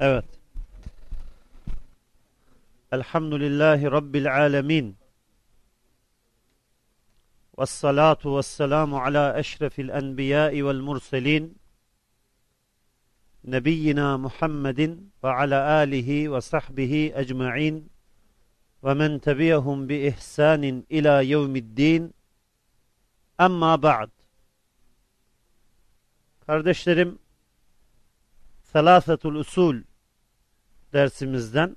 Evet. Elhamdülillahi Rabbil alemin. Vessalatu vesselamu ala eşrefil enbiyai vel murselin. Nebiyyina Muhammedin ve ala alihi ve sahbihi ecma'in. Ve men tebiyahum bi ihsanin ila yevmiddin. Amma ba'd. Kardeşlerim, Selâsetul Usul dersimizden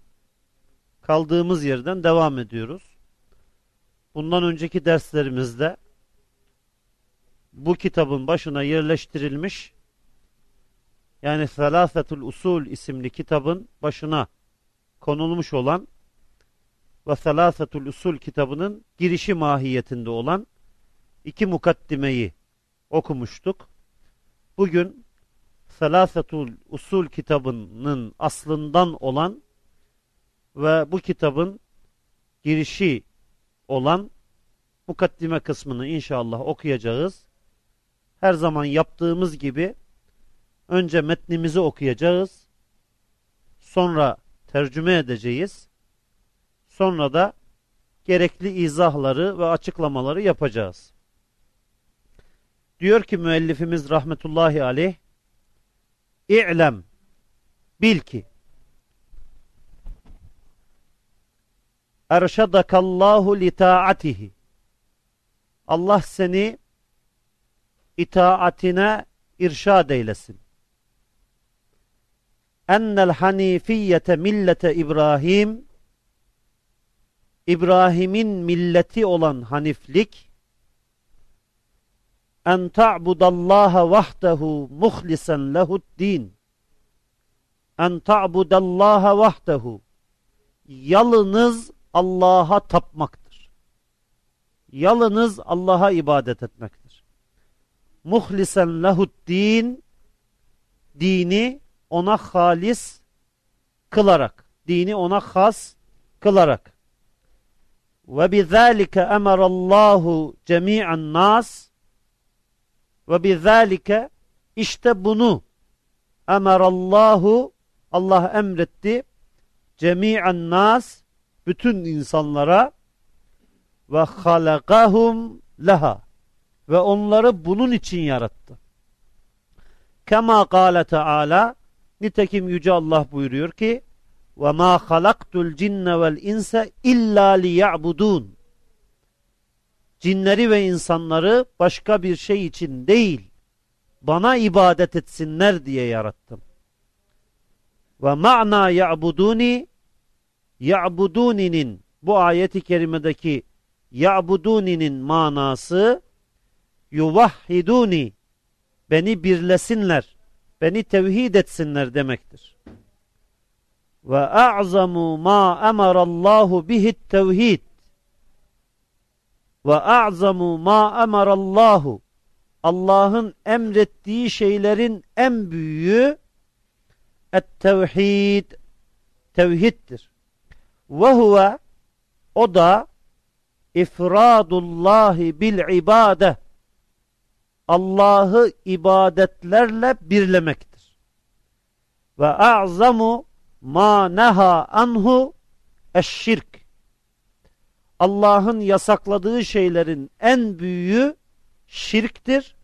kaldığımız yerden devam ediyoruz. Bundan önceki derslerimizde bu kitabın başına yerleştirilmiş yani Selâsetul Usul isimli kitabın başına konulmuş olan ve Selâsetul Usul kitabının girişi mahiyetinde olan iki mukaddimeyi okumuştuk. Bugün Selâsetul Usul kitabının aslından olan ve bu kitabın girişi olan mukaddime kısmını inşallah okuyacağız. Her zaman yaptığımız gibi önce metnimizi okuyacağız. Sonra tercüme edeceğiz. Sonra da gerekli izahları ve açıklamaları yapacağız. Diyor ki müellifimiz rahmetullahi aleyh İ'lem. Bil ki. Erşadakallahu li taatihi. Allah seni itaatine irşad eylesin. Ennel hanifiyete millete İbrahim. İbrahim'in milleti olan haniflik en ta'budallaha vahdehu muhlisen lehu'd-din en ta'budallaha vahdehu yalınız Allah'a tapmaktır. Yalınız Allah'a ibadet etmektir. Muhlisen lehu'd-din dini ona halis kılarak, dini ona has kılarak. Ve bizalike emarallahu cemi'an nas ve bizalike işte bunu emarallahu Allah emretti cemi'an nas bütün insanlara ve halakahum leha ve onları bunun için yarattı. Kema kâle Teala nitekim yüce Allah buyuruyor ki ve ma halaktul cinne vel inse illa liya'budun cinleri ve insanları başka bir şey için değil, bana ibadet etsinler diye yarattım. Ve ma'na ya'buduni ya'buduninin bu ayeti kerimedeki ya'buduninin manası yuvahhiduni beni birlesinler, beni tevhid etsinler demektir. Ve a'zamu ma emarallahu bihit tevhid ve a'zamu ma emarallahu Allah'ın emrettiği şeylerin en büyüğü et-tevhid tevhiddir. Ve huve o da ifradullahi bil ibade Allah'ı ibadetlerle birlemektir. Ve a'zamu ma neha anhu eşşirk Allah'ın yasakladığı şeylerin en büyüğü şirktir.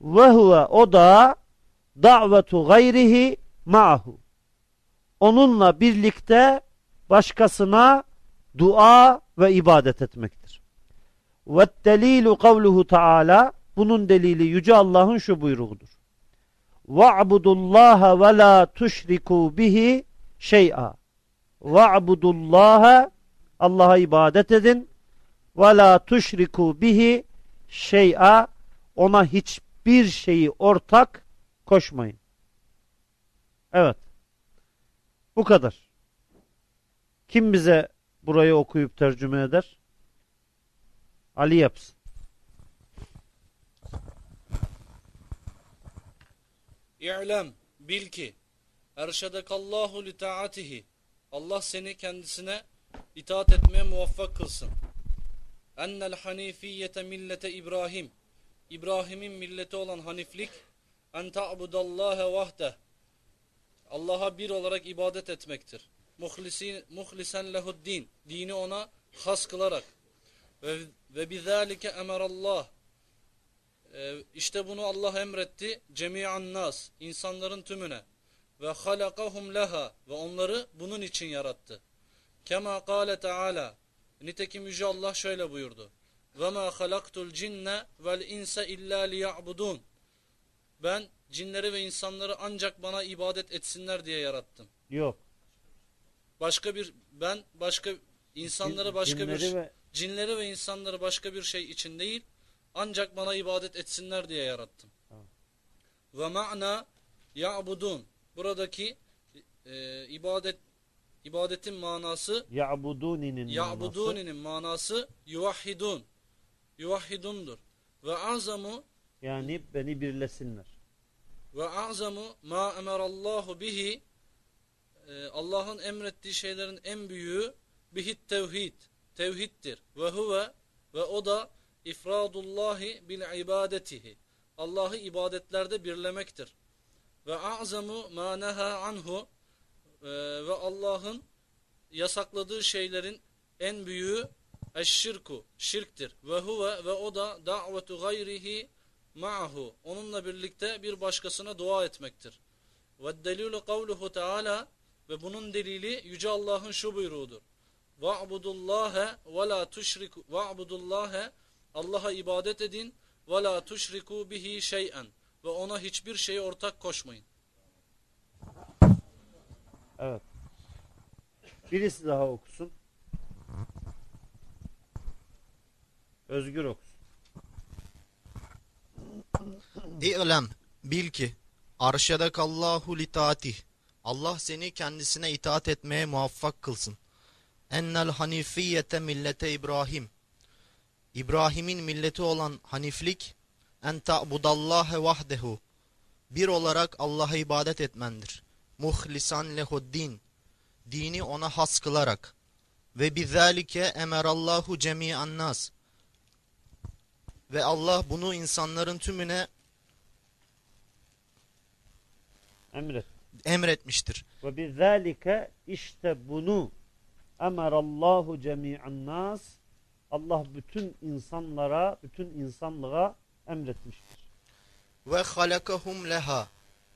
Ve huve o da davetu gayrihi ma'hu. Onunla birlikte başkasına dua ve ibadet etmektir. Ve delilu kavluhu taala bunun delili yüce Allah'ın şu buyruğudur. Va'budullaha ve la tuşriku bihi şey'a. Va'budullaha Allah'a ibadet edin. Ve la tuşriku bihi şey'a ona hiçbir şeyi ortak koşmayın. Evet. Bu kadar. Kim bize burayı okuyup tercüme eder? Ali yapsın. İ'lem, bil ki, erşedekallahu li taatihi. Allah seni kendisine itaat etmeye muvaffak kılsın. Ennel hanifiyete millete İbrahim. İbrahim'in milleti olan haniflik en ta'budallâhe vahde. Allah'a bir olarak ibadet etmektir. Muhlisi, muhlisen lehuddin. Dini ona has kılarak. Ve, ve bizalike emerallah. Ee, işte bunu Allah emretti. Cemi'an nas. insanların tümüne. Ve halakahum leha. Ve onları bunun için yarattı. Kema kâle teâlâ. Nitekim Yüce Allah şöyle buyurdu. Ve ma halaktul cinne vel insa illa liya'budun. Ben cinleri ve insanları ancak bana ibadet etsinler diye yarattım. Yok. Başka bir ben başka insanları başka Cinleri bir ve- cinleri ve insanları başka bir şey için değil ancak bana ibadet etsinler diye yarattım. Tamam. Ve ma'na ya'budun. Buradaki e, ibadet ibadetin manası Ya'buduni'nin manası. Ya'buduni'nin manası yuvahhidun. Yuvahhidundur. Ve azamu Yani beni birlesinler. ve azamu ma emerallahu bihi e, Allah'ın emrettiği şeylerin en büyüğü bihit tevhid. Tevhiddir. Ve huve ve o da ifradullahi bil ibadetihi. Allah'ı ibadetlerde birlemektir. Ve azamu ma neha anhu e, ve Allah'ın yasakladığı şeylerin en büyüğü eşşirku, şirktir. Ve huve ve o da da'vetu gayrihi ma'hu. Onunla birlikte bir başkasına dua etmektir. Ve delilu kavluhu teala ve bunun delili Yüce Allah'ın şu buyruğudur. Va'budullâhe ve la tuşriku va'budullâhe Allah'a ibadet edin ve la tuşriku bihi şey'en ve ona hiçbir şeyi ortak koşmayın. Evet. Birisi daha okusun. Özgür okusun. İ'lem bil ki arşedekallahu li taatih Allah seni kendisine itaat etmeye muvaffak kılsın. Ennel hanifiyete millete İbrahim İbrahim'in milleti olan haniflik en ta'budallâhe vahdehu bir olarak Allah'a ibadet etmendir. Muhlisan lehuddin dini ona has kılarak ve bizalike emerallahu cemi'an nas ve Allah bunu insanların tümüne Emret. emretmiştir. Ve bizalike işte bunu emerallahu cemi'an nas Allah bütün insanlara, bütün insanlığa emretmiştir. Ve halakahum leha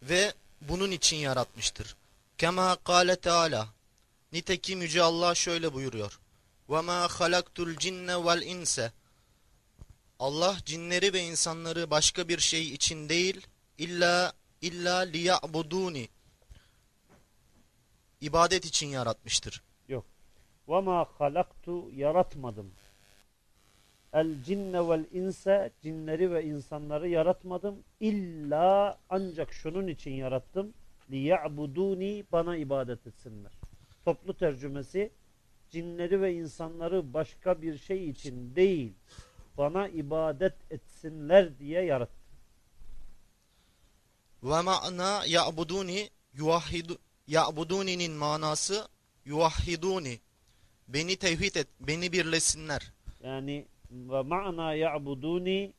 ve bunun için yaratmıştır. Kema kâle Teala Nitekim Yüce Allah şöyle buyuruyor. Halaktul cinne vel inse Allah cinleri ve insanları başka bir şey için değil illa illa liya'buduni ibadet için yaratmıştır. Yok. Ma halaktu yaratmadım. El cinne vel inse cinleri ve insanları yaratmadım. İlla ancak şunun için yarattım. Liya'buduni bana ibadet etsinler. Toplu tercümesi cinleri ve insanları başka bir şey için değil bana ibadet etsinler diye yarattım. Ve ma'na ya'buduni yuvahhidu ya'buduni'nin manası yuvahhiduni beni tevhid et, beni birlesinler. Yani ve ma'na ya'buduni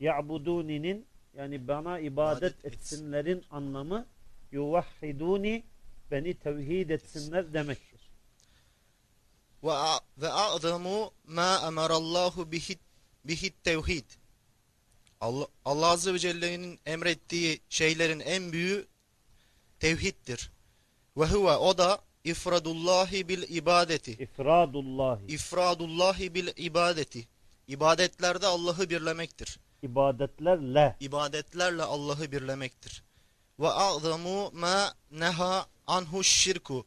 ya'buduni'nin yani bana ibadet etsinlerin anlamı yuvahhiduni beni tevhid etsinler demektir. Ve a'zamu ma emarallahu bihi bihi tevhid. Allah, Allah Azze ve Celle'nin emrettiği şeylerin en büyüğü tevhiddir. Ve huve o da ifradullahi bil ibadeti. İfradullahi İfradullahi bil ibadeti. İbadetlerde Allah'ı birlemektir. ibadetlerle ibadetlerle Allah'ı birlemektir. Ve a'zamu ma neha anhu şirku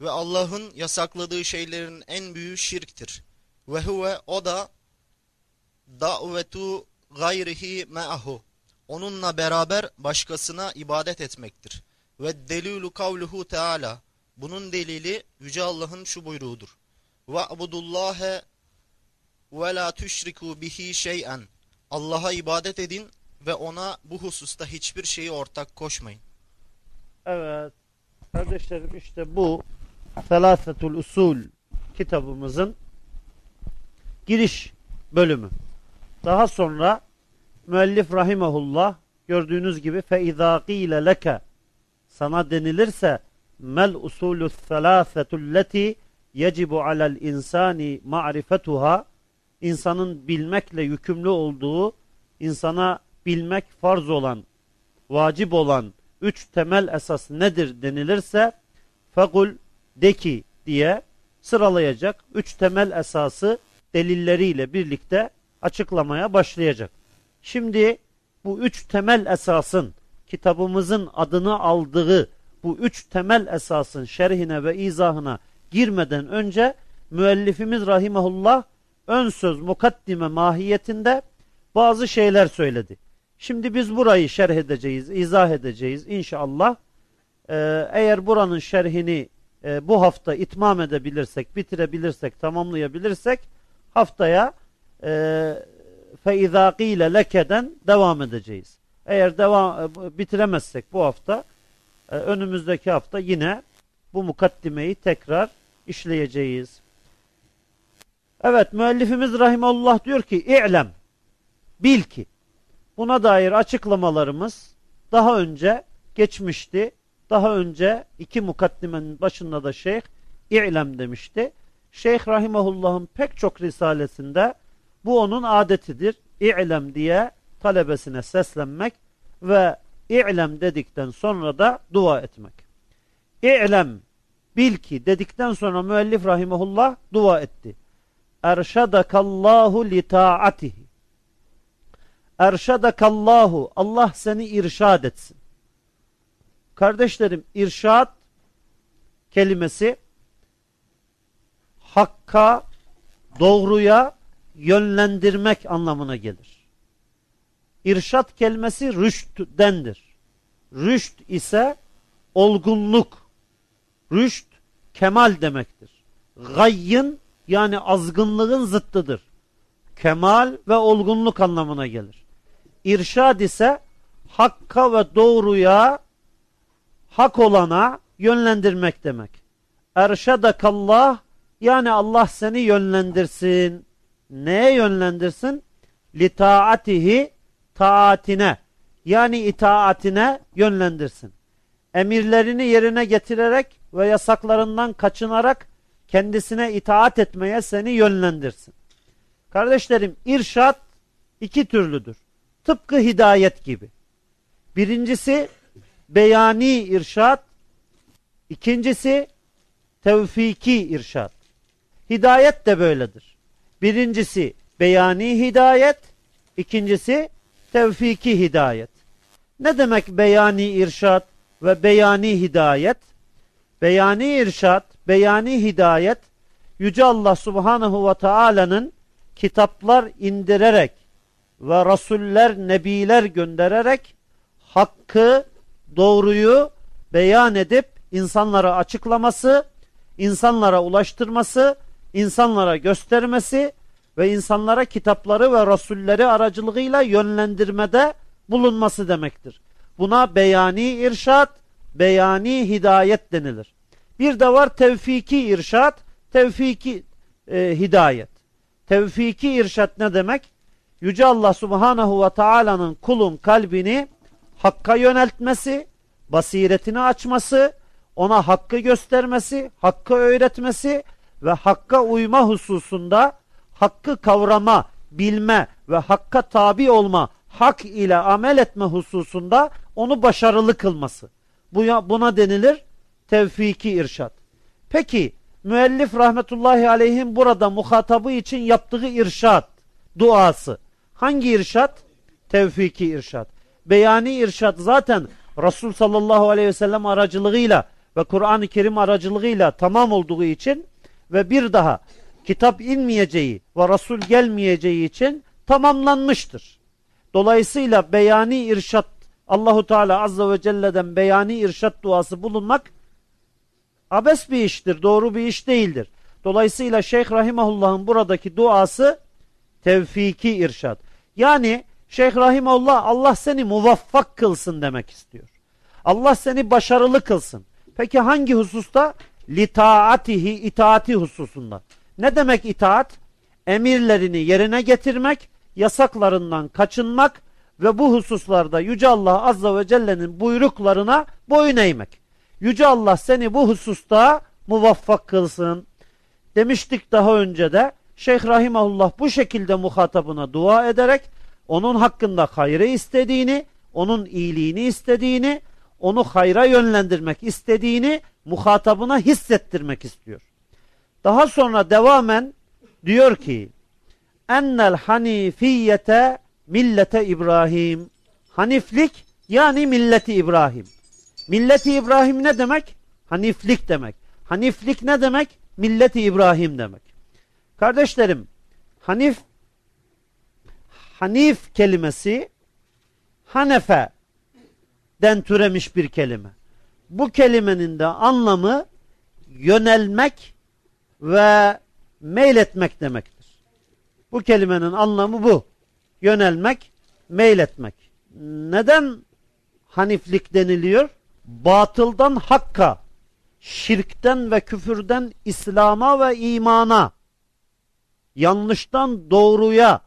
ve Allah'ın yasakladığı şeylerin en büyüğü şirktir. Ve huve o da davetu gayrihi ma'ahu onunla beraber başkasına ibadet etmektir. Ve delilu kavluhu teala bunun delili Yüce Allah'ın şu buyruğudur. Ve abudullâhe ve la tüşriku bihi şey'en Allah'a ibadet edin ve ona bu hususta hiçbir şeyi ortak koşmayın. Evet. Kardeşlerim işte bu Felâfetul Usul kitabımızın giriş bölümü. Daha sonra müellif rahimehullah gördüğünüz gibi فَاِذَا قِيلَ لَكَ sana denilirse mel usulü thalâfetulleti yecibu alel insani ma'rifetuha insanın bilmekle yükümlü olduğu insana bilmek farz olan vacip olan üç temel esas nedir denilirse fekul de ki diye sıralayacak. Üç temel esası delilleriyle birlikte açıklamaya başlayacak. Şimdi bu üç temel esasın kitabımızın adını aldığı bu üç temel esasın şerhine ve izahına girmeden önce müellifimiz rahimahullah ön söz mukaddime mahiyetinde bazı şeyler söyledi. Şimdi biz burayı şerh edeceğiz, izah edeceğiz inşallah. Ee, eğer buranın şerhini e, bu hafta itmam edebilirsek, bitirebilirsek, tamamlayabilirsek haftaya e, فَاِذَا قِيلَ lekeden devam edeceğiz. Eğer devam e, bitiremezsek bu hafta e, önümüzdeki hafta yine bu mukaddimeyi tekrar işleyeceğiz. Evet müellifimiz rahimullah diyor ki İ'lem bil ki buna dair açıklamalarımız daha önce geçmişti. Daha önce iki mukaddimenin başında da şeyh İ'lem demişti. Şeyh Rahimahullah'ın pek çok risalesinde bu onun adetidir. İ'lem diye talebesine seslenmek ve İ'lem dedikten sonra da dua etmek. İ'lem bil ki dedikten sonra müellif rahimahullah dua etti. Erşadakallahu li taatihi. Erşadakallahu Allah seni irşad etsin. Kardeşlerim irşad kelimesi hakka, doğruya yönlendirmek anlamına gelir. İrşad kelimesi rüştdendir. Rüşt ise olgunluk, rüşt kemal demektir. Gayyın yani azgınlığın zıttıdır. Kemal ve olgunluk anlamına gelir. İrşad ise hakka ve doğruya hak olana yönlendirmek demek. Erşadakallah yani Allah seni yönlendirsin. Neye yönlendirsin? Litaatihi taatine yani itaatine yönlendirsin. Emirlerini yerine getirerek ve yasaklarından kaçınarak kendisine itaat etmeye seni yönlendirsin. Kardeşlerim irşat iki türlüdür. Tıpkı hidayet gibi. Birincisi beyani irşat, ikincisi tevfiki irşat. Hidayet de böyledir. Birincisi beyani hidayet, ikincisi tevfiki hidayet. Ne demek beyani irşat ve beyani hidayet? Beyani irşat, beyani hidayet Yüce Allah Subhanahu ve Taala'nın kitaplar indirerek ve rasuller, nebiler göndererek hakkı, doğruyu beyan edip insanlara açıklaması, insanlara ulaştırması, insanlara göstermesi ve insanlara kitapları ve rasulleri aracılığıyla yönlendirmede bulunması demektir. Buna beyani irşat, beyani hidayet denilir. Bir de var tevfiki irşat, tevfiki e, hidayet. Tevfiki irşat ne demek? Yüce Allah Subhanahu ve Taala'nın kulun kalbini hakka yöneltmesi, basiretini açması, ona hakkı göstermesi, hakkı öğretmesi ve hakka uyma hususunda hakkı kavrama, bilme ve hakka tabi olma, hak ile amel etme hususunda onu başarılı kılması. Buna denilir tevfiki irşat. Peki müellif rahmetullahi aleyhim burada muhatabı için yaptığı irşat duası. Hangi irşat? Tevfiki irşat. Beyani irşat zaten Resul sallallahu aleyhi ve sellem aracılığıyla ve Kur'an-ı Kerim aracılığıyla tamam olduğu için ve bir daha kitap inmeyeceği ve Resul gelmeyeceği için tamamlanmıştır. Dolayısıyla beyani irşat Allahu Teala azze ve celle'den beyani irşat duası bulunmak abes bir iştir, doğru bir iş değildir. Dolayısıyla Şeyh Rahimahullah'ın buradaki duası tevfiki irşat. Yani Şeyh Rahimullah Allah seni muvaffak kılsın demek istiyor. Allah seni başarılı kılsın. Peki hangi hususta? Litaatihi itaati hususunda. Ne demek itaat? Emirlerini yerine getirmek, yasaklarından kaçınmak ve bu hususlarda Yüce Allah Azza ve Celle'nin buyruklarına boyun eğmek. Yüce Allah seni bu hususta muvaffak kılsın. Demiştik daha önce de Şeyh Rahimahullah bu şekilde muhatabına dua ederek onun hakkında hayrı istediğini, onun iyiliğini istediğini, onu hayra yönlendirmek istediğini muhatabına hissettirmek istiyor. Daha sonra devamen diyor ki ennel hanifiyete millete İbrahim haniflik yani milleti İbrahim milleti İbrahim ne demek? Haniflik demek. Haniflik ne demek? Milleti İbrahim demek. Kardeşlerim Hanif Hanif kelimesi Hanefe den türemiş bir kelime. Bu kelimenin de anlamı yönelmek ve meyletmek demektir. Bu kelimenin anlamı bu. Yönelmek, meyletmek. Neden haniflik deniliyor? Batıldan hakka, şirkten ve küfürden İslam'a ve imana, yanlıştan doğruya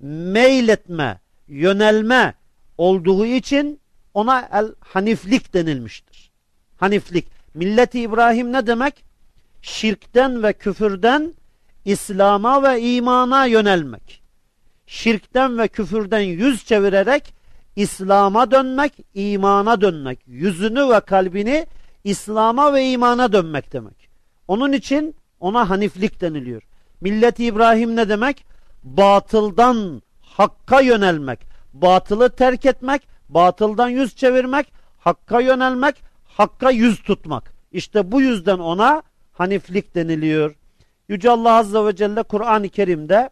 meyletme, yönelme olduğu için ona el haniflik denilmiştir. Haniflik. Milleti İbrahim ne demek? Şirkten ve küfürden İslam'a ve imana yönelmek. Şirkten ve küfürden yüz çevirerek İslam'a dönmek, imana dönmek. Yüzünü ve kalbini İslam'a ve imana dönmek demek. Onun için ona haniflik deniliyor. Milleti İbrahim ne demek? Batıldan hakka yönelmek, batılı terk etmek, batıldan yüz çevirmek, hakka yönelmek, hakka yüz tutmak. İşte bu yüzden ona haniflik deniliyor. Yüce Allah Azze ve Celle Kur'an-ı Kerim'de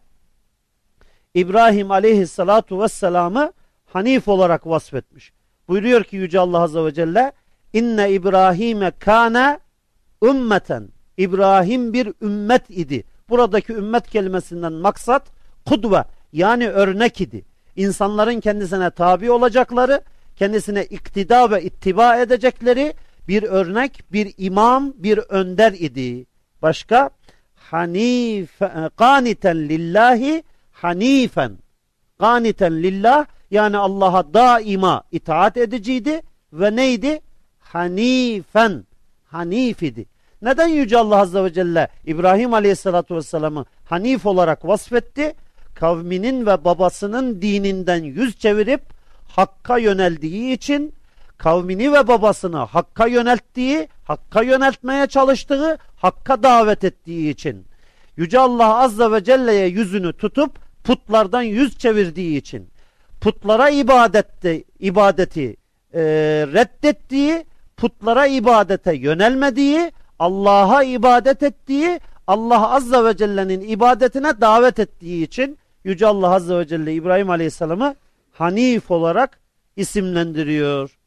İbrahim aleyhissalatu vesselam'ı hanif olarak vasfetmiş. Buyuruyor ki Yüce Allah Azze ve Celle İnne İbrahim'e kâne ümmeten İbrahim bir ümmet idi. Buradaki ümmet kelimesinden maksat kudve yani örnek idi. İnsanların kendisine tabi olacakları, kendisine iktida ve ittiba edecekleri bir örnek, bir imam, bir önder idi. Başka? Hanif, kaniten lillahi hanifen. Kaniten lillah yani Allah'a daima itaat ediciydi ve neydi? Hanifen. Hanif idi. Neden Yüce Allah Azze ve Celle İbrahim Aleyhisselatü Vesselam'ı Hanif olarak vasfetti? Kavminin ve babasının dininden yüz çevirip Hakk'a yöneldiği için kavmini ve babasını Hakk'a yönelttiği, Hakk'a yöneltmeye çalıştığı, Hakk'a davet ettiği için. Yüce Allah Azze ve Celle'ye yüzünü tutup putlardan yüz çevirdiği için. Putlara ibadette, ibadeti e, reddettiği, putlara ibadete yönelmediği, Allah'a ibadet ettiği, Allah Azze ve Celle'nin ibadetine davet ettiği için Yüce Allah Azze ve Celle İbrahim Aleyhisselam'ı Hanif olarak isimlendiriyor.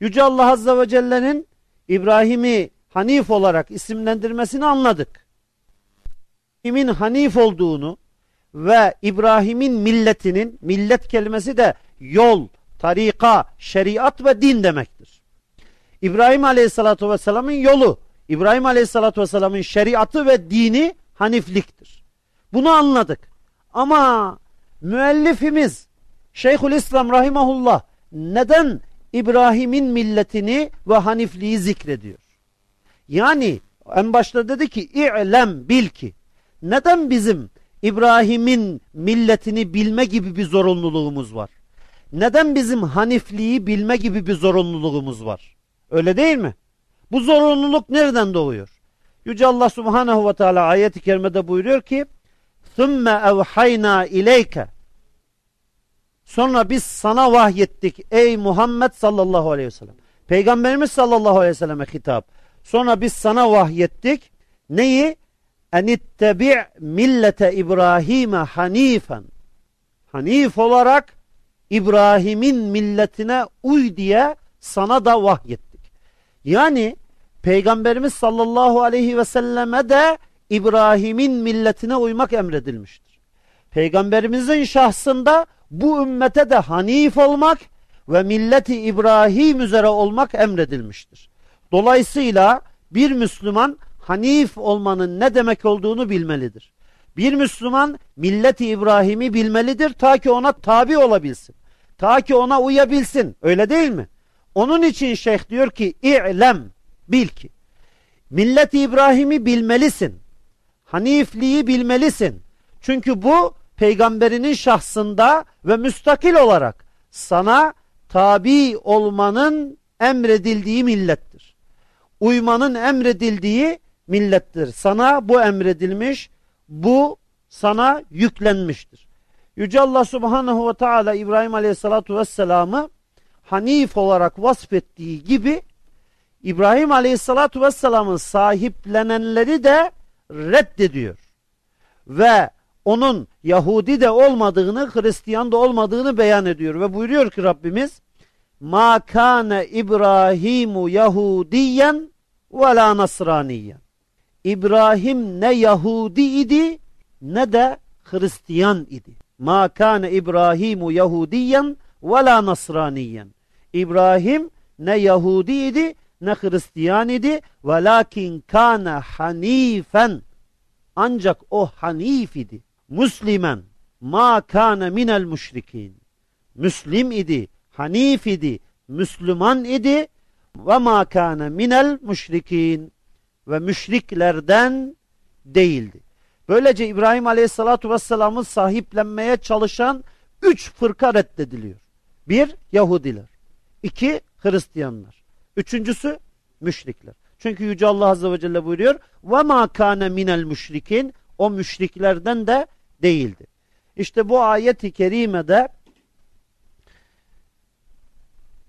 Yüce Allah Azze ve Celle'nin İbrahim'i Hanif olarak isimlendirmesini anladık. İbrahim'in Hanif olduğunu ve İbrahim'in milletinin, millet kelimesi de yol, tarika, şeriat ve din demektir. İbrahim Aleyhisselatü Vesselam'ın yolu, İbrahim Aleyhisselatü Vesselam'ın şeriatı ve dini hanifliktir. Bunu anladık. Ama müellifimiz Şeyhül İslam Rahimahullah neden İbrahim'in milletini ve hanifliği zikrediyor? Yani en başta dedi ki i'lem bil ki neden bizim İbrahim'in milletini bilme gibi bir zorunluluğumuz var? Neden bizim hanifliği bilme gibi bir zorunluluğumuz var? Öyle değil mi? Bu zorunluluk nereden doğuyor? Yüce Allah Subhanahu ve Teala ayet-i kerimede buyuruyor ki ثُمَّ اَوْحَيْنَا اِلَيْكَ Sonra biz sana vahyettik ey Muhammed sallallahu aleyhi ve sellem. Peygamberimiz sallallahu aleyhi ve selleme hitap. Sonra biz sana vahyettik. Neyi? Enittebi' millete İbrahim'e hanifen. Hanif olarak İbrahim'in milletine uy diye sana da vahyettik. Yani Peygamberimiz sallallahu aleyhi ve selleme de İbrahim'in milletine uymak emredilmiştir. Peygamberimizin şahsında bu ümmete de hanif olmak ve milleti İbrahim üzere olmak emredilmiştir. Dolayısıyla bir Müslüman hanif olmanın ne demek olduğunu bilmelidir. Bir Müslüman milleti İbrahim'i bilmelidir ta ki ona tabi olabilsin. Ta ki ona uyabilsin. Öyle değil mi? Onun için şeyh diyor ki İ'lem bil ki millet İbrahim'i bilmelisin. Hanifliği bilmelisin. Çünkü bu peygamberinin şahsında ve müstakil olarak sana tabi olmanın emredildiği millettir. Uymanın emredildiği millettir. Sana bu emredilmiş, bu sana yüklenmiştir. Yüce Allah Subhanahu ve Teala İbrahim Aleyhissalatu Vesselam'ı Hanif olarak vasfettiği gibi İbrahim Aleyhissalatu Vesselam'ın sahiplenenleri de reddediyor. Ve onun Yahudi de olmadığını, Hristiyan da olmadığını beyan ediyor. Ve buyuruyor ki Rabbimiz Ma kâne İbrahimu Yahudiyen ve la Nasraniyen. İbrahim ne Yahudi idi ne de Hristiyan idi. Ma kâne İbrahimu Yahudiyen ve la Nasraniyen. İbrahim ne Yahudi idi ne Hristiyan idi. Velakin kâne hanifen. Ancak o hanif idi. Müslimen. Ma kâne minel müşrikin. Müslim idi. Hanif idi. Müslüman idi. Ve ma kâne minel müşrikin Ve müşriklerden değildi. Böylece İbrahim Aleyhisselatü Vesselam'ı sahiplenmeye çalışan üç fırka reddediliyor. Bir, Yahudiler. iki Hristiyanlar. Üçüncüsü, müşrikler. Çünkü Yüce Allah Azze ve Celle buyuruyor وَمَا كَانَ minel müşrikin O müşriklerden de değildi. İşte bu ayet-i kerimede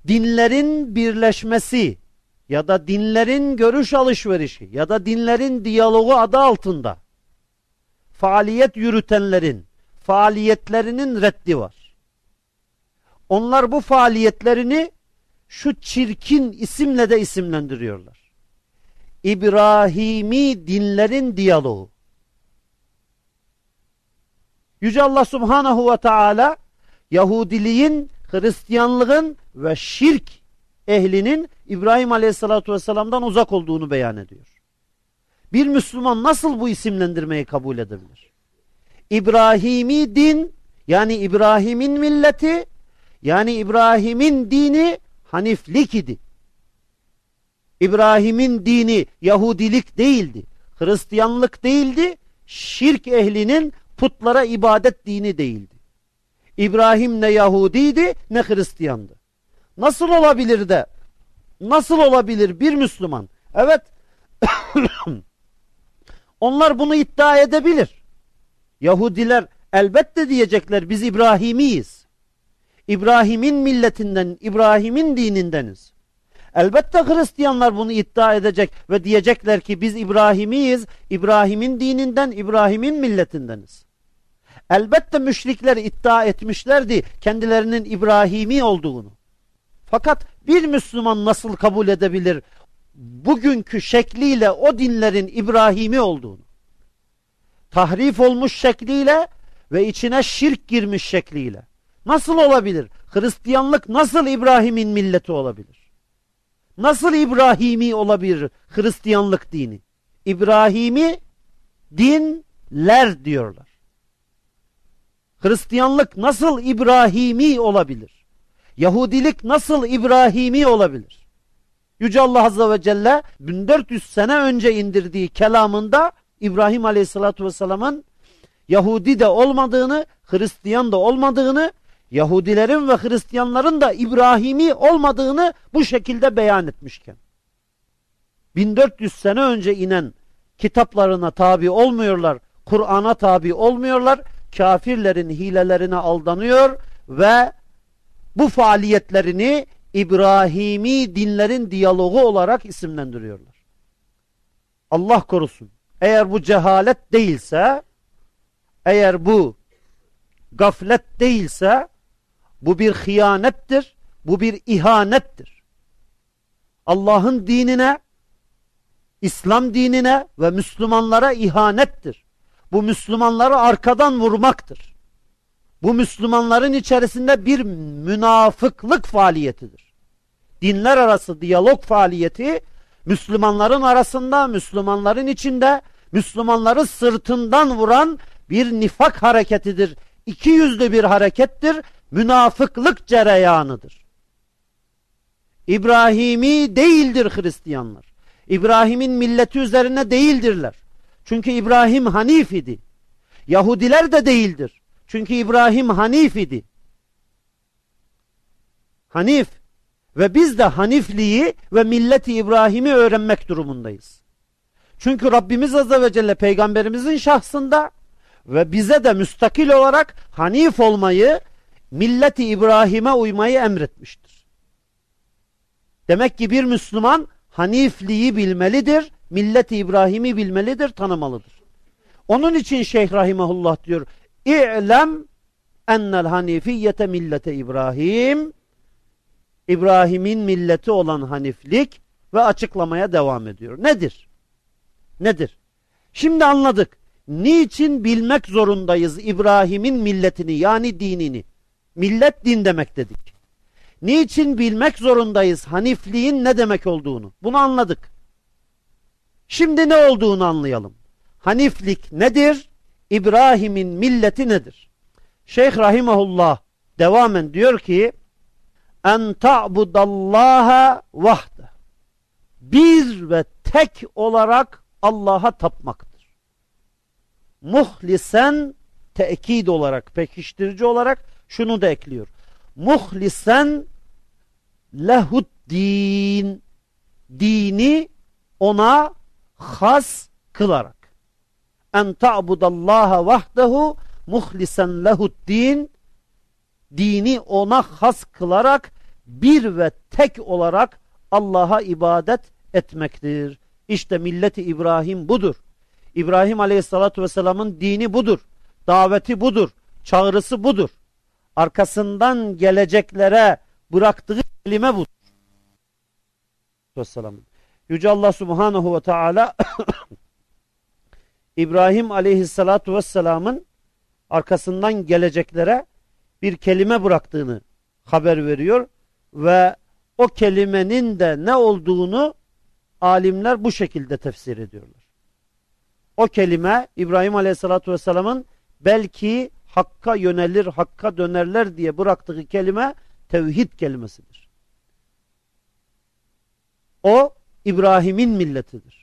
dinlerin birleşmesi ya da dinlerin görüş alışverişi ya da dinlerin diyalogu adı altında faaliyet yürütenlerin faaliyetlerinin reddi var. Onlar bu faaliyetlerini şu çirkin isimle de isimlendiriyorlar. İbrahimi dinlerin diyaloğu. Yüce Allah Subhanahu ve Teala Yahudiliğin, Hristiyanlığın ve şirk ehlinin İbrahim Aleyhisselatü Vesselam'dan uzak olduğunu beyan ediyor. Bir Müslüman nasıl bu isimlendirmeyi kabul edebilir? İbrahimi din yani İbrahim'in milleti yani İbrahim'in dini Haniflik idi. İbrahim'in dini Yahudilik değildi. Hristiyanlık değildi. Şirk ehlinin putlara ibadet dini değildi. İbrahim ne Yahudiydi ne Hristiyandı. Nasıl olabilir de nasıl olabilir bir Müslüman? Evet onlar bunu iddia edebilir. Yahudiler elbette diyecekler biz İbrahimiyiz. İbrahim'in milletinden, İbrahim'in dinindeniz. Elbette Hristiyanlar bunu iddia edecek ve diyecekler ki biz İbrahimiyiz, İbrahim'in dininden, İbrahim'in milletindeniz. Elbette müşrikler iddia etmişlerdi kendilerinin İbrahimi olduğunu. Fakat bir Müslüman nasıl kabul edebilir bugünkü şekliyle o dinlerin İbrahimi olduğunu? Tahrif olmuş şekliyle ve içine şirk girmiş şekliyle. Nasıl olabilir? Hristiyanlık nasıl İbrahim'in milleti olabilir? Nasıl İbrahimi olabilir Hristiyanlık dini? İbrahimi dinler diyorlar. Hristiyanlık nasıl İbrahimi olabilir? Yahudilik nasıl İbrahimi olabilir? Yüce Allah Azze ve Celle 1400 sene önce indirdiği kelamında İbrahim Aleyhisselatü Vesselam'ın Yahudi de olmadığını, Hristiyan da olmadığını, Yahudilerin ve Hristiyanların da İbrahimi olmadığını bu şekilde beyan etmişken 1400 sene önce inen kitaplarına tabi olmuyorlar, Kur'an'a tabi olmuyorlar, kafirlerin hilelerine aldanıyor ve bu faaliyetlerini İbrahimi dinlerin diyalogu olarak isimlendiriyorlar. Allah korusun. Eğer bu cehalet değilse, eğer bu gaflet değilse, bu bir hıyanettir, bu bir ihanettir. Allah'ın dinine, İslam dinine ve Müslümanlara ihanettir. Bu Müslümanları arkadan vurmaktır. Bu Müslümanların içerisinde bir münafıklık faaliyetidir. Dinler arası diyalog faaliyeti Müslümanların arasında, Müslümanların içinde, Müslümanları sırtından vuran bir nifak hareketidir. İki yüzlü bir harekettir. münafıklık cereyanıdır. İbrahimi değildir Hristiyanlar. İbrahim'in milleti üzerine değildirler. Çünkü İbrahim Hanif idi. Yahudiler de değildir. Çünkü İbrahim Hanif idi. Hanif ve biz de Hanifliği ve milleti İbrahim'i öğrenmek durumundayız. Çünkü Rabbimiz Azze ve Celle peygamberimizin şahsında ve bize de müstakil olarak Hanif olmayı, milleti İbrahim'e uymayı emretmiştir. Demek ki bir Müslüman Hanifliği bilmelidir, milleti İbrahim'i bilmelidir, tanımalıdır. Onun için Şeyh Rahimahullah diyor, İ'lem ennel hanifiyete millete İbrahim İbrahim'in milleti olan haniflik ve açıklamaya devam ediyor. Nedir? Nedir? Şimdi anladık. Niçin bilmek zorundayız İbrahim'in milletini yani dinini? Millet din demek dedik. Niçin bilmek zorundayız hanifliğin ne demek olduğunu? Bunu anladık. Şimdi ne olduğunu anlayalım. Haniflik nedir? İbrahim'in milleti nedir? Şeyh Rahimahullah devamen diyor ki en ta'budallaha vahde bir ve tek olarak Allah'a tapmaktır. Muhlisen tekid olarak, pekiştirici olarak şunu da ekliyor. Muhlisen lehud din dini ona has kılarak en ta'budallaha vahdehu muhlisen lehud din dini ona has kılarak bir ve tek olarak Allah'a ibadet etmektir. İşte milleti İbrahim budur. İbrahim Aleyhisselatü Vesselam'ın dini budur. Daveti budur. Çağrısı budur. Arkasından geleceklere bıraktığı kelime budur. Vesselam'ın. Yüce Allah Subhanahu ve Teala İbrahim Aleyhisselatü Vesselam'ın arkasından geleceklere bir kelime bıraktığını haber veriyor ve o kelimenin de ne olduğunu alimler bu şekilde tefsir ediyorlar. O kelime İbrahim Aleyhisselatü Vesselam'ın belki hakka yönelir, hakka dönerler diye bıraktığı kelime tevhid kelimesidir. O İbrahim'in milletidir.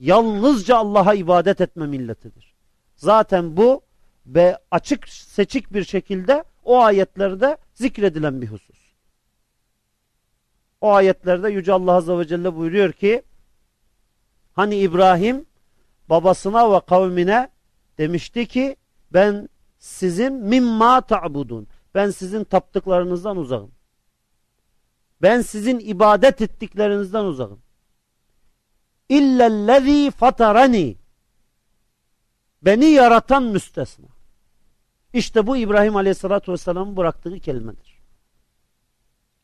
Yalnızca Allah'a ibadet etme milletidir. Zaten bu ve açık seçik bir şekilde o ayetlerde zikredilen bir husus. O ayetlerde Yüce Allah Azze ve Celle buyuruyor ki hani İbrahim babasına ve kavmine demişti ki ben sizin mimma ta'budun ben sizin taptıklarınızdan uzakım. Ben sizin ibadet ettiklerinizden uzakım. İllellezî fatarani beni yaratan müstesna. İşte bu İbrahim Aleyhisselatü Vesselam'ın bıraktığı kelimedir.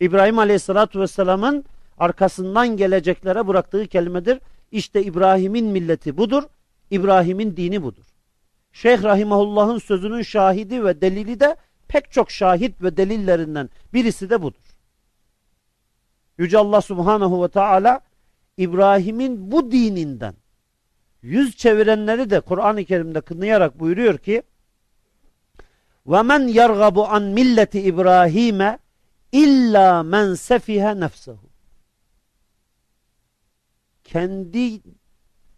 İbrahim Aleyhisselatü Vesselam'ın arkasından geleceklere bıraktığı kelimedir. İşte İbrahim'in milleti budur. İbrahim'in dini budur. Şeyh Rahimahullah'ın sözünün şahidi ve delili de pek çok şahit ve delillerinden birisi de budur. Yüce Allah Subhanahu ve Teala İbrahim'in bu dininden yüz çevirenleri de Kur'an-ı Kerim'de kınayarak buyuruyor ki وَمَنْ يَرْغَبُ an milleti İbrahim'e illa men sefihe nefsehu kendi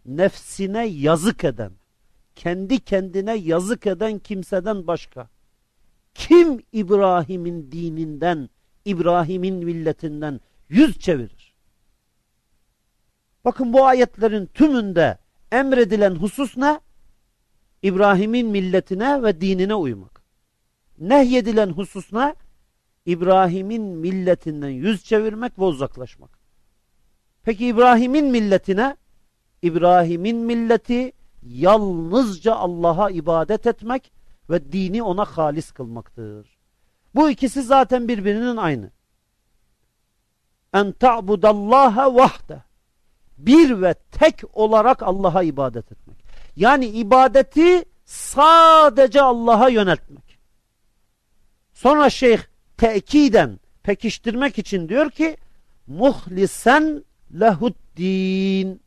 nefsine yazık eden kendi kendine yazık eden kimseden başka kim İbrahim'in dininden İbrahim'in milletinden yüz çevirir Bakın bu ayetlerin tümünde emredilen husus ne İbrahim'in milletine ve dinine uymak nehyedilen husus ne İbrahim'in milletinden yüz çevirmek ve uzaklaşmak. Peki İbrahim'in milletine? İbrahim'in milleti yalnızca Allah'a ibadet etmek ve dini ona halis kılmaktır. Bu ikisi zaten birbirinin aynı. En ta'budallaha vahde. Bir ve tek olarak Allah'a ibadet etmek. Yani ibadeti sadece Allah'a yöneltmek. Sonra şeyh tekiden pekiştirmek için diyor ki muhlisen lehuddin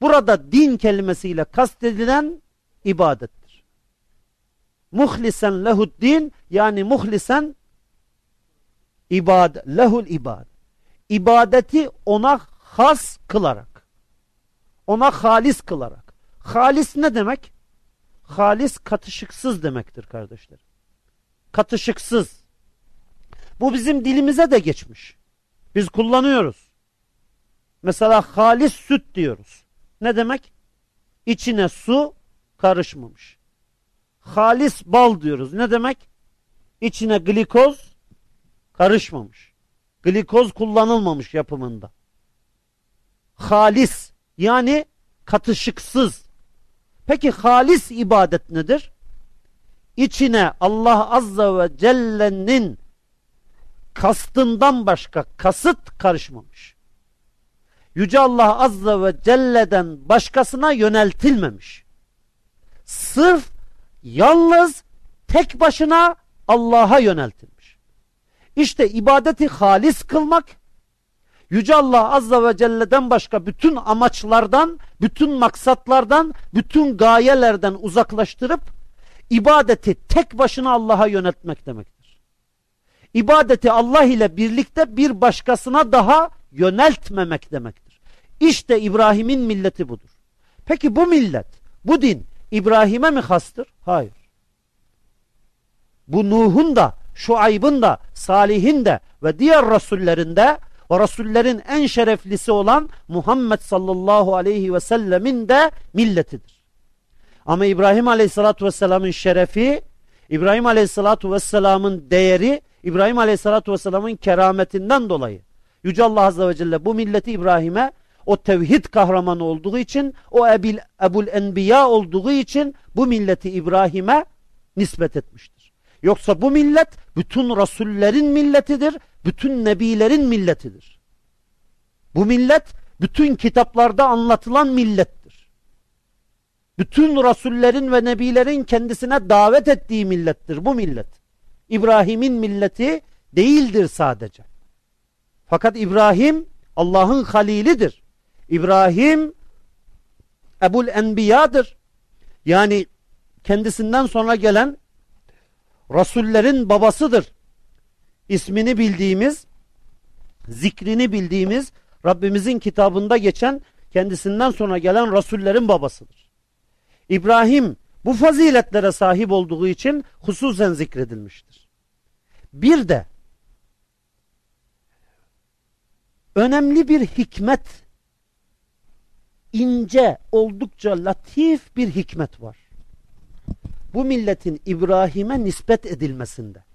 burada din kelimesiyle kastedilen ibadettir. muhlisen lehuddin yani muhlisen ibad lehul ibad. İbadeti ona has kılarak. Ona halis kılarak. Halis ne demek? Halis katışıksız demektir kardeşler. Katışıksız. Bu bizim dilimize de geçmiş. Biz kullanıyoruz. Mesela halis süt diyoruz. Ne demek? İçine su karışmamış. Halis bal diyoruz. Ne demek? İçine glikoz karışmamış. Glikoz kullanılmamış yapımında. Halis yani katışıksız. Peki halis ibadet nedir? İçine Allah Azza ve Celle'nin kastından başka kasıt karışmamış. Yüce Allah Azza ve Celle'den başkasına yöneltilmemiş. Sırf yalnız tek başına Allah'a yöneltilmiş. İşte ibadeti halis kılmak, Yüce Allah Azza ve Celle'den başka bütün amaçlardan, bütün maksatlardan, bütün gayelerden uzaklaştırıp ibadeti tek başına Allah'a yöneltmek demektir. İbadeti Allah ile birlikte bir başkasına daha yöneltmemek demektir. İşte İbrahim'in milleti budur. Peki bu millet, bu din İbrahim'e mi hastır? Hayır. Bu Nuh'un da, Şuayb'ın da, Salih'in de ve diğer rasullerinde ve rasullerin en şereflisi olan Muhammed sallallahu aleyhi ve sellemin de milletidir. Ama İbrahim aleyhissalatu vesselamın şerefi, İbrahim aleyhissalatu vesselamın değeri, İbrahim aleyhissalatu vesselamın kerametinden dolayı Yüce Allah Azze ve Celle bu milleti İbrahim'e o tevhid kahramanı olduğu için, o Ebil, Ebul Enbiya olduğu için bu milleti İbrahim'e nispet etmiştir. Yoksa bu millet bütün rasullerin milletidir, bütün nebilerin milletidir. Bu millet bütün kitaplarda anlatılan millettir. Bütün rasullerin ve nebilerin kendisine davet ettiği millettir bu millet. İbrahim'in milleti değildir sadece. Fakat İbrahim Allah'ın halilidir. İbrahim Ebul Enbiya'dır. Yani kendisinden sonra gelen Rasullerin babasıdır. İsmini bildiğimiz, zikrini bildiğimiz, Rabbimizin kitabında geçen kendisinden sonra gelen Rasullerin babasıdır. İbrahim bu faziletlere sahip olduğu için hususen zikredilmiştir. Bir de önemli bir hikmet, ince, oldukça latif bir hikmet var. Bu milletin İbrahim'e nispet edilmesinde.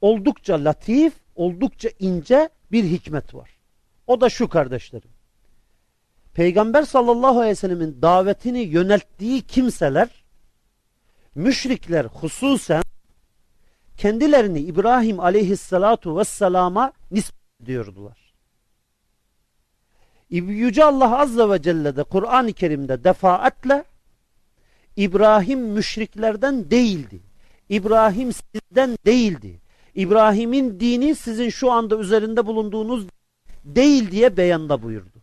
Oldukça latif, oldukça ince bir hikmet var. O da şu kardeşlerim. Peygamber sallallahu aleyhi ve sellemin davetini yönelttiği kimseler, müşrikler hususen kendilerini İbrahim aleyhissalatu vesselama nispet diyordular. Yüce Allah Azze ve Celle de Kur'an-ı Kerim'de defaatle İbrahim müşriklerden değildi. İbrahim sizden değildi. İbrahim'in dini sizin şu anda üzerinde bulunduğunuz değil diye beyanda buyurdu.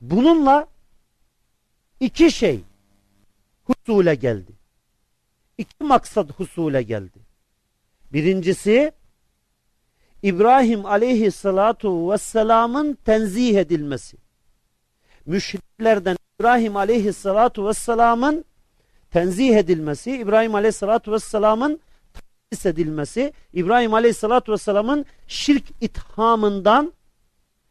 Bununla iki şey husule geldi. İki maksat husule geldi. Birincisi İbrahim aleyhissalatu vesselamın tenzih edilmesi. Müşriklerden İbrahim aleyhissalatu vesselamın tenzih edilmesi, İbrahim aleyhissalatu vesselamın tahsis edilmesi, İbrahim aleyhissalatu vesselamın şirk ithamından,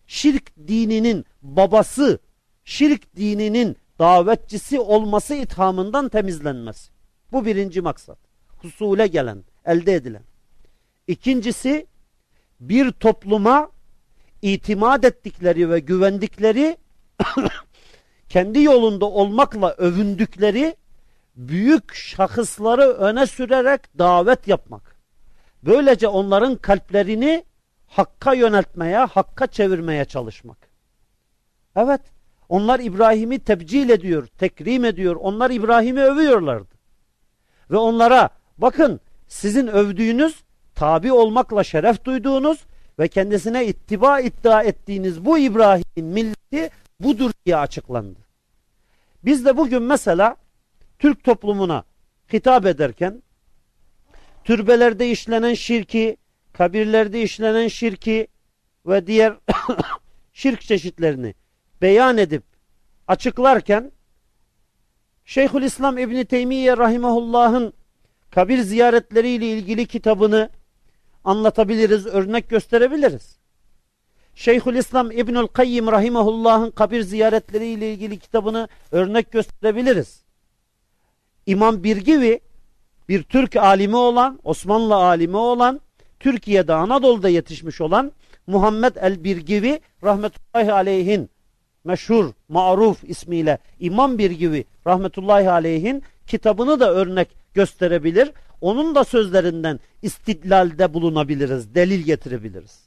şirk dininin babası, şirk dininin davetçisi olması ithamından temizlenmesi. Bu birinci maksat. Husule gelen, elde edilen. İkincisi, bir topluma itimat ettikleri ve güvendikleri kendi yolunda olmakla övündükleri büyük şahısları öne sürerek davet yapmak. Böylece onların kalplerini hakka yöneltmeye, hakka çevirmeye çalışmak. Evet, onlar İbrahim'i tebcil ediyor, tekrim ediyor. Onlar İbrahim'i övüyorlardı. Ve onlara bakın sizin övdüğünüz tabi olmakla şeref duyduğunuz ve kendisine ittiba iddia ettiğiniz bu İbrahim'in milleti budur diye açıklandı. Biz de bugün mesela Türk toplumuna hitap ederken türbelerde işlenen şirki, kabirlerde işlenen şirki ve diğer şirk çeşitlerini beyan edip açıklarken Şeyhülislam İbni Teymiye Rahimahullah'ın kabir ziyaretleriyle ilgili kitabını anlatabiliriz, örnek gösterebiliriz. Şeyhülislam İbnül Kayyim Rahimahullah'ın kabir ziyaretleriyle ilgili kitabını örnek gösterebiliriz. İmam Birgivi bir Türk alimi olan, Osmanlı alimi olan, Türkiye'de Anadolu'da yetişmiş olan Muhammed el-Birgivi rahmetullahi aleyhin meşhur, maruf ismiyle İmam Birgivi rahmetullahi aleyhin kitabını da örnek gösterebilir. Onun da sözlerinden istidlalde bulunabiliriz, delil getirebiliriz.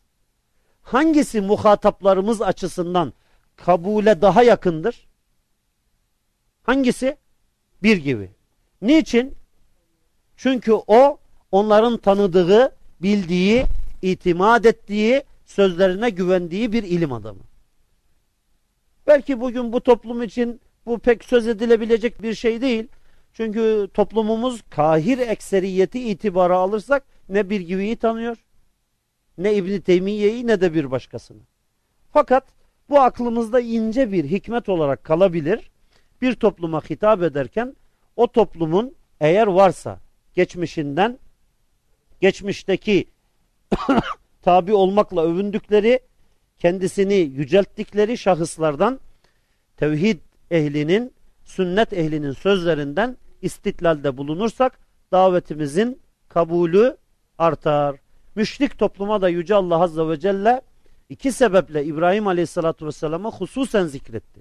Hangisi muhataplarımız açısından kabule daha yakındır? Hangisi? Bir gibi. Niçin? Çünkü o onların tanıdığı, bildiği, itimat ettiği, sözlerine güvendiği bir ilim adamı. Belki bugün bu toplum için bu pek söz edilebilecek bir şey değil. Çünkü toplumumuz kahir ekseriyeti itibara alırsak ne bir gibiyi tanıyor, ne İbni Teymiye'yi ne de bir başkasını. Fakat bu aklımızda ince bir hikmet olarak kalabilir. Bir topluma hitap ederken o toplumun eğer varsa geçmişinden geçmişteki tabi olmakla övündükleri kendisini yücelttikleri şahıslardan tevhid ehlinin sünnet ehlinin sözlerinden istitlalde bulunursak davetimizin kabulü artar. Müşrik topluma da Yüce Allah Azze ve Celle iki sebeple İbrahim Aleyhisselatü Vesselam'a hususen zikretti.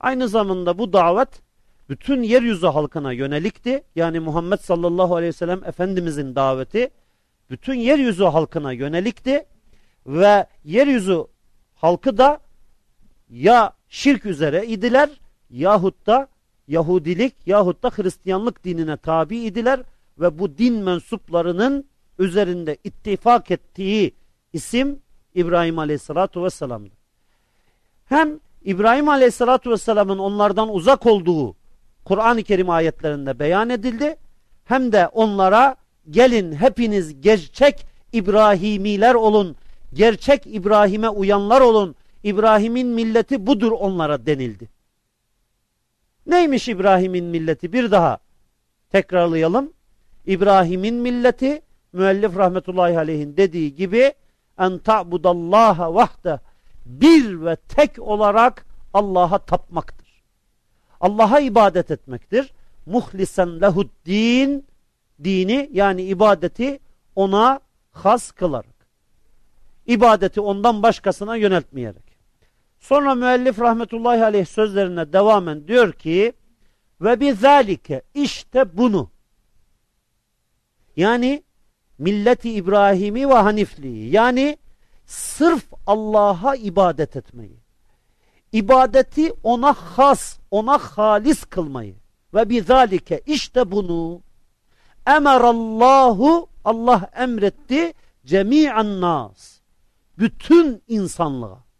Aynı zamanda bu davet bütün yeryüzü halkına yönelikti. Yani Muhammed sallallahu aleyhi ve sellem Efendimizin daveti bütün yeryüzü halkına yönelikti. Ve yeryüzü halkı da ya şirk üzere idiler yahut da Yahudilik yahut da Hristiyanlık dinine tabi idiler ve bu din mensuplarının üzerinde ittifak ettiği isim İbrahim Aleyhisselatü Vesselam'dı. Hem İbrahim Aleyhisselatü Vesselam'ın onlardan uzak olduğu Kur'an-ı Kerim ayetlerinde beyan edildi. Hem de onlara gelin hepiniz gerçek İbrahimiler olun, gerçek İbrahim'e uyanlar olun, İbrahim'in milleti budur onlara denildi. Neymiş İbrahim'in milleti? Bir daha tekrarlayalım. İbrahim'in milleti müellif rahmetullahi aleyhin dediği gibi en ta'budallaha vahde bir ve tek olarak Allah'a tapmaktır. Allah'a ibadet etmektir. Muhlisen lehuddin dini yani ibadeti ona has kılarak. İbadeti ondan başkasına yöneltmeyerek. Sonra müellif rahmetullahi aleyh sözlerine devamen diyor ki ve bizalike işte bunu yani milleti İbrahim'i ve Hanifliği yani sırf Allah'a ibadet etmeyi ibadeti ona has ona halis kılmayı ve bizalike işte bunu emerallahu Allah emretti cemi'an nas bütün insanlığa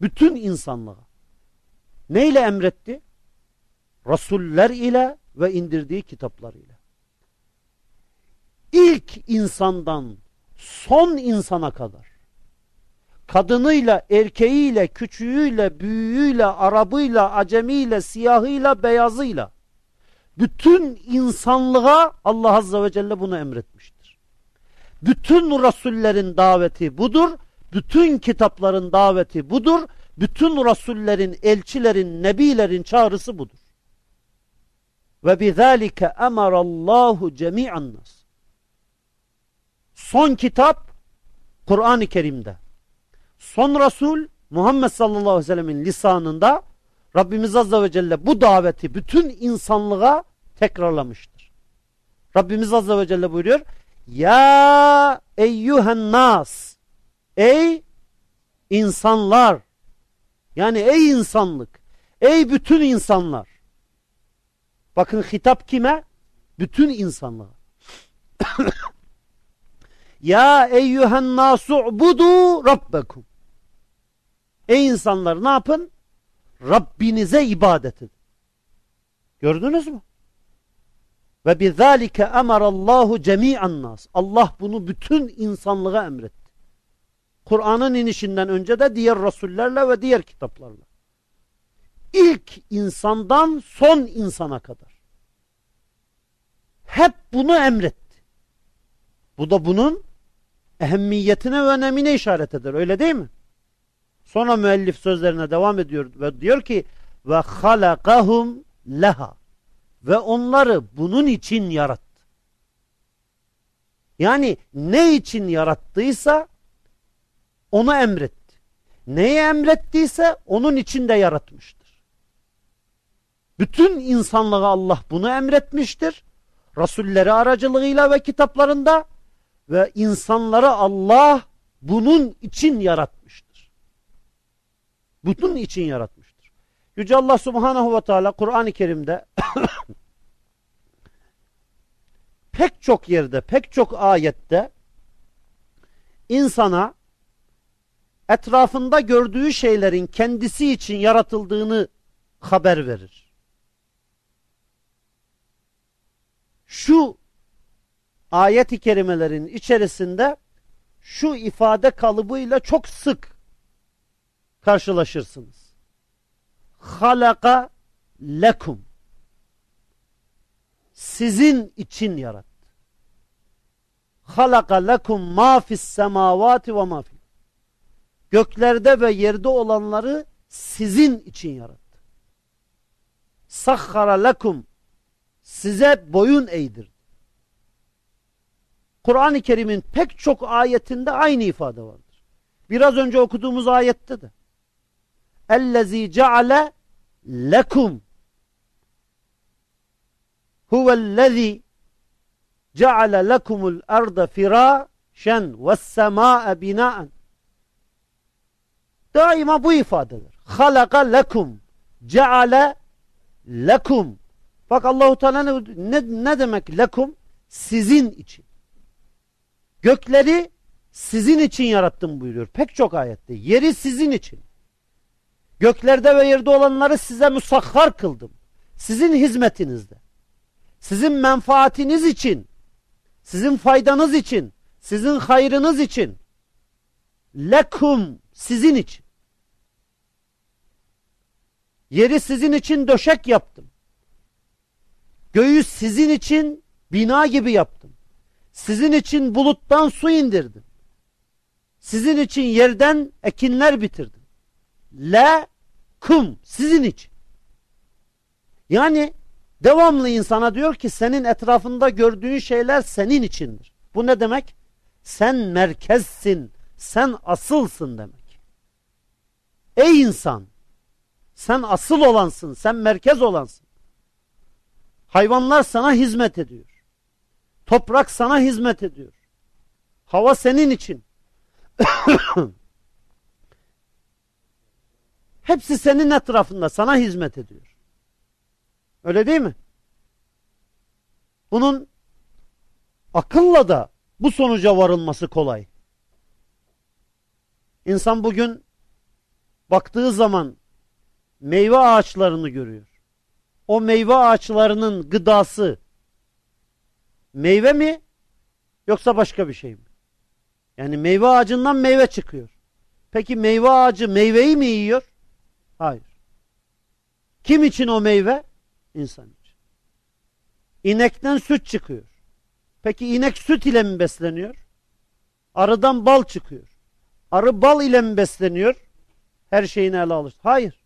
bütün insanlığa. Neyle emretti? Rasuller ile ve indirdiği kitaplarıyla. İlk insandan son insana kadar kadınıyla, erkeğiyle, küçüğüyle, büyüğüyle, arabıyla, acemiyle, siyahıyla, beyazıyla bütün insanlığa Allah Azze ve Celle bunu emretmiştir. Bütün Rasullerin daveti budur bütün kitapların daveti budur. Bütün rasullerin, elçilerin, nebilerin çağrısı budur. Ve bizalike emarallahu cemi'an nas. Son kitap Kur'an-ı Kerim'de. Son Resul Muhammed sallallahu aleyhi ve sellemin lisanında Rabbimiz azze ve celle bu daveti bütün insanlığa tekrarlamıştır. Rabbimiz azze ve celle buyuruyor. Ya eyyühen nas Ey insanlar yani ey insanlık ey bütün insanlar bakın hitap kime? Bütün insanlığa Ya eyyühen nasu'budu rabbekum Ey insanlar ne yapın? Rabbinize ibadet edin. Gördünüz mü? Ve bizalike emarallahu cemi'an nas. Allah bunu bütün insanlığa emretti. Kur'an'ın inişinden önce de diğer rasullerle ve diğer kitaplarla. İlk insandan son insana kadar. Hep bunu emretti. Bu da bunun ehemmiyetine ve önemine işaret eder. Öyle değil mi? Sonra müellif sözlerine devam ediyor ve diyor ki ve halakahum leha ve onları bunun için yarattı. Yani ne için yarattıysa onu emretti. Neyi emrettiyse onun için de yaratmıştır. Bütün insanlığa Allah bunu emretmiştir. Rasulleri aracılığıyla ve kitaplarında ve insanları Allah bunun için yaratmıştır. Bunun için yaratmıştır. Yüce Allah Subhanahu ve Teala Kur'an-ı Kerim'de pek çok yerde, pek çok ayette insana etrafında gördüğü şeylerin kendisi için yaratıldığını haber verir. Şu ayet-i kerimelerin içerisinde şu ifade kalıbıyla çok sık karşılaşırsınız. Halaka lekum sizin için yarattı. Halaka lekum ma fis semavati ve ma fil. Göklerde ve yerde olanları sizin için yarattı. Sahhara lekum size boyun eğdirdi. Kur'an-ı Kerim'in pek çok ayetinde aynı ifade vardır. Biraz önce okuduğumuz ayette de. Ellezî ceale lekum huvellezî ceale lekumul arda firâşen ve semâe binâen Daima bu ifadeler. Halaka lekum ceale lekum Bak Allahu Teala ne, ne, ne demek lekum? Sizin için. Gökleri sizin için yarattım buyuruyor. Pek çok ayette. Yeri sizin için. Göklerde ve yerde olanları size musahhar kıldım. Sizin hizmetinizde. Sizin menfaatiniz için. Sizin faydanız için. Sizin hayrınız için. Lekum sizin için. Yeri sizin için döşek yaptım. Göğü sizin için bina gibi yaptım. Sizin için buluttan su indirdim. Sizin için yerden ekinler bitirdim. Le kum sizin için. Yani devamlı insana diyor ki senin etrafında gördüğün şeyler senin içindir. Bu ne demek? Sen merkezsin, sen asılsın demek. Ey insan, sen asıl olansın, sen merkez olansın. Hayvanlar sana hizmet ediyor. Toprak sana hizmet ediyor. Hava senin için. Hepsi senin etrafında sana hizmet ediyor. Öyle değil mi? Bunun akılla da bu sonuca varılması kolay. İnsan bugün baktığı zaman meyve ağaçlarını görüyor. O meyve ağaçlarının gıdası meyve mi yoksa başka bir şey mi? Yani meyve ağacından meyve çıkıyor. Peki meyve ağacı meyveyi mi yiyor? Hayır. Kim için o meyve? İnsan için. İnekten süt çıkıyor. Peki inek süt ile mi besleniyor? Arıdan bal çıkıyor. Arı bal ile mi besleniyor? Her şeyini ele alır. Hayır.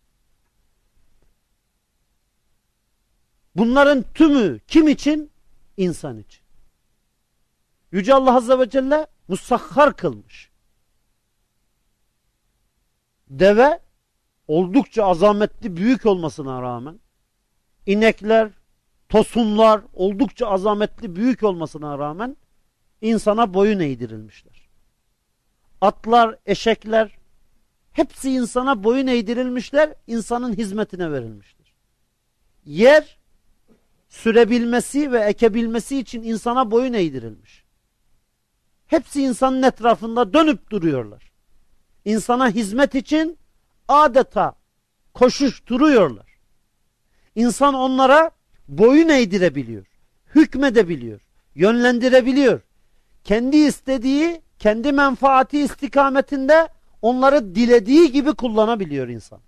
Bunların tümü kim için? İnsan için. Yüce Allah Azze ve Celle musahhar kılmış. Deve oldukça azametli büyük olmasına rağmen inekler, tosunlar oldukça azametli büyük olmasına rağmen insana boyun eğdirilmişler. Atlar, eşekler hepsi insana boyun eğdirilmişler, insanın hizmetine verilmiştir. Yer sürebilmesi ve ekebilmesi için insana boyun eğdirilmiş. Hepsi insanın etrafında dönüp duruyorlar. İnsana hizmet için adeta koşuşturuyorlar. İnsan onlara boyun eğdirebiliyor. hükmedebiliyor, yönlendirebiliyor. Kendi istediği, kendi menfaati istikametinde onları dilediği gibi kullanabiliyor insan.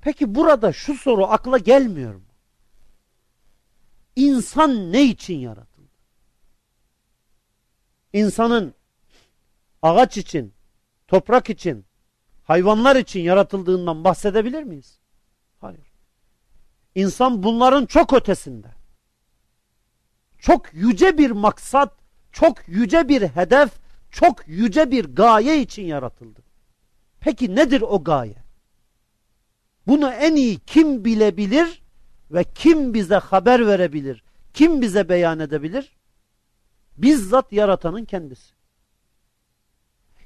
Peki burada şu soru akla gelmiyor mu? İnsan ne için yaratıldı? İnsanın ağaç için, toprak için, hayvanlar için yaratıldığından bahsedebilir miyiz? Hayır. İnsan bunların çok ötesinde. Çok yüce bir maksat, çok yüce bir hedef, çok yüce bir gaye için yaratıldı. Peki nedir o gaye? Bunu en iyi kim bilebilir ve kim bize haber verebilir? Kim bize beyan edebilir? Bizzat yaratanın kendisi.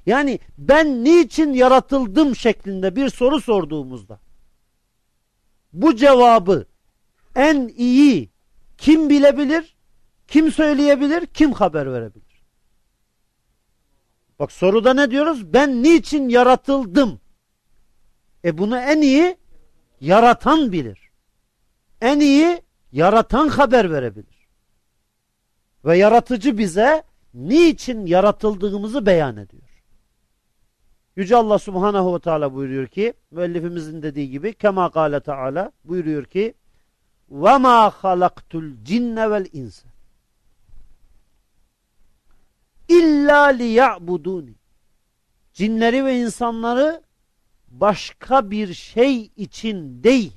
Yani ben niçin yaratıldım şeklinde bir soru sorduğumuzda bu cevabı en iyi kim bilebilir, kim söyleyebilir, kim haber verebilir? Bak soruda ne diyoruz? Ben niçin yaratıldım? E bunu en iyi yaratan bilir. En iyi yaratan haber verebilir. Ve yaratıcı bize niçin yaratıldığımızı beyan ediyor. Yüce Allah Subhanahu ve Teala buyuruyor ki müellifimizin dediği gibi kema kâle Teala buyuruyor ki ve ma halaktul cinne vel insa illa liya'buduni cinleri ve insanları başka bir şey için değil.